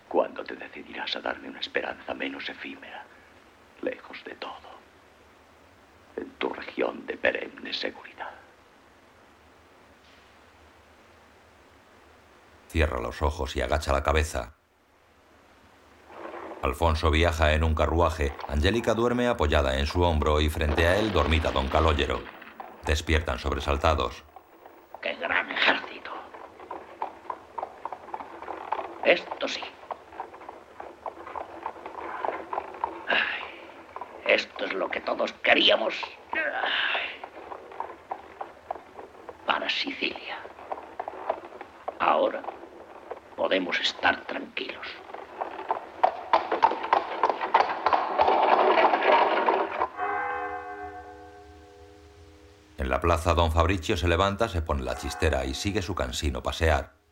¿Cuándo te decidirás a darme una esperanza menos efímera, lejos de todo, en tu región de perenne seguridad? Cierra los ojos y agacha la cabeza. Alfonso viaja en un carruaje. Angélica duerme apoyada en su hombro y frente a él dormita don Calóyero. Despiertan sobresaltados. ¡Qué gran ejército! Esto sí. Ay, esto es lo que todos queríamos. Para Sicilia. Ahora podemos estar tranquilos. En la plaza, don Fabricio se levanta, se pone la chistera y sigue su cansino pasear.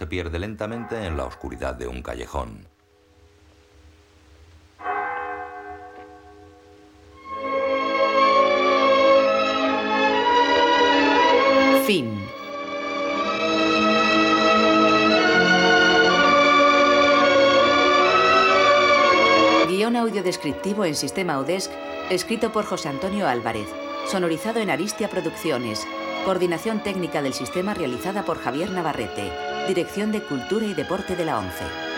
Se pierde lentamente en la oscuridad de un callejón. Fin. Guión audiodescriptivo en sistema Audesc, escrito por José Antonio Álvarez. Sonorizado en Aristia Producciones. Coordinación técnica del sistema realizada por Javier Navarrete. Dirección de Cultura y Deporte de la ONCE.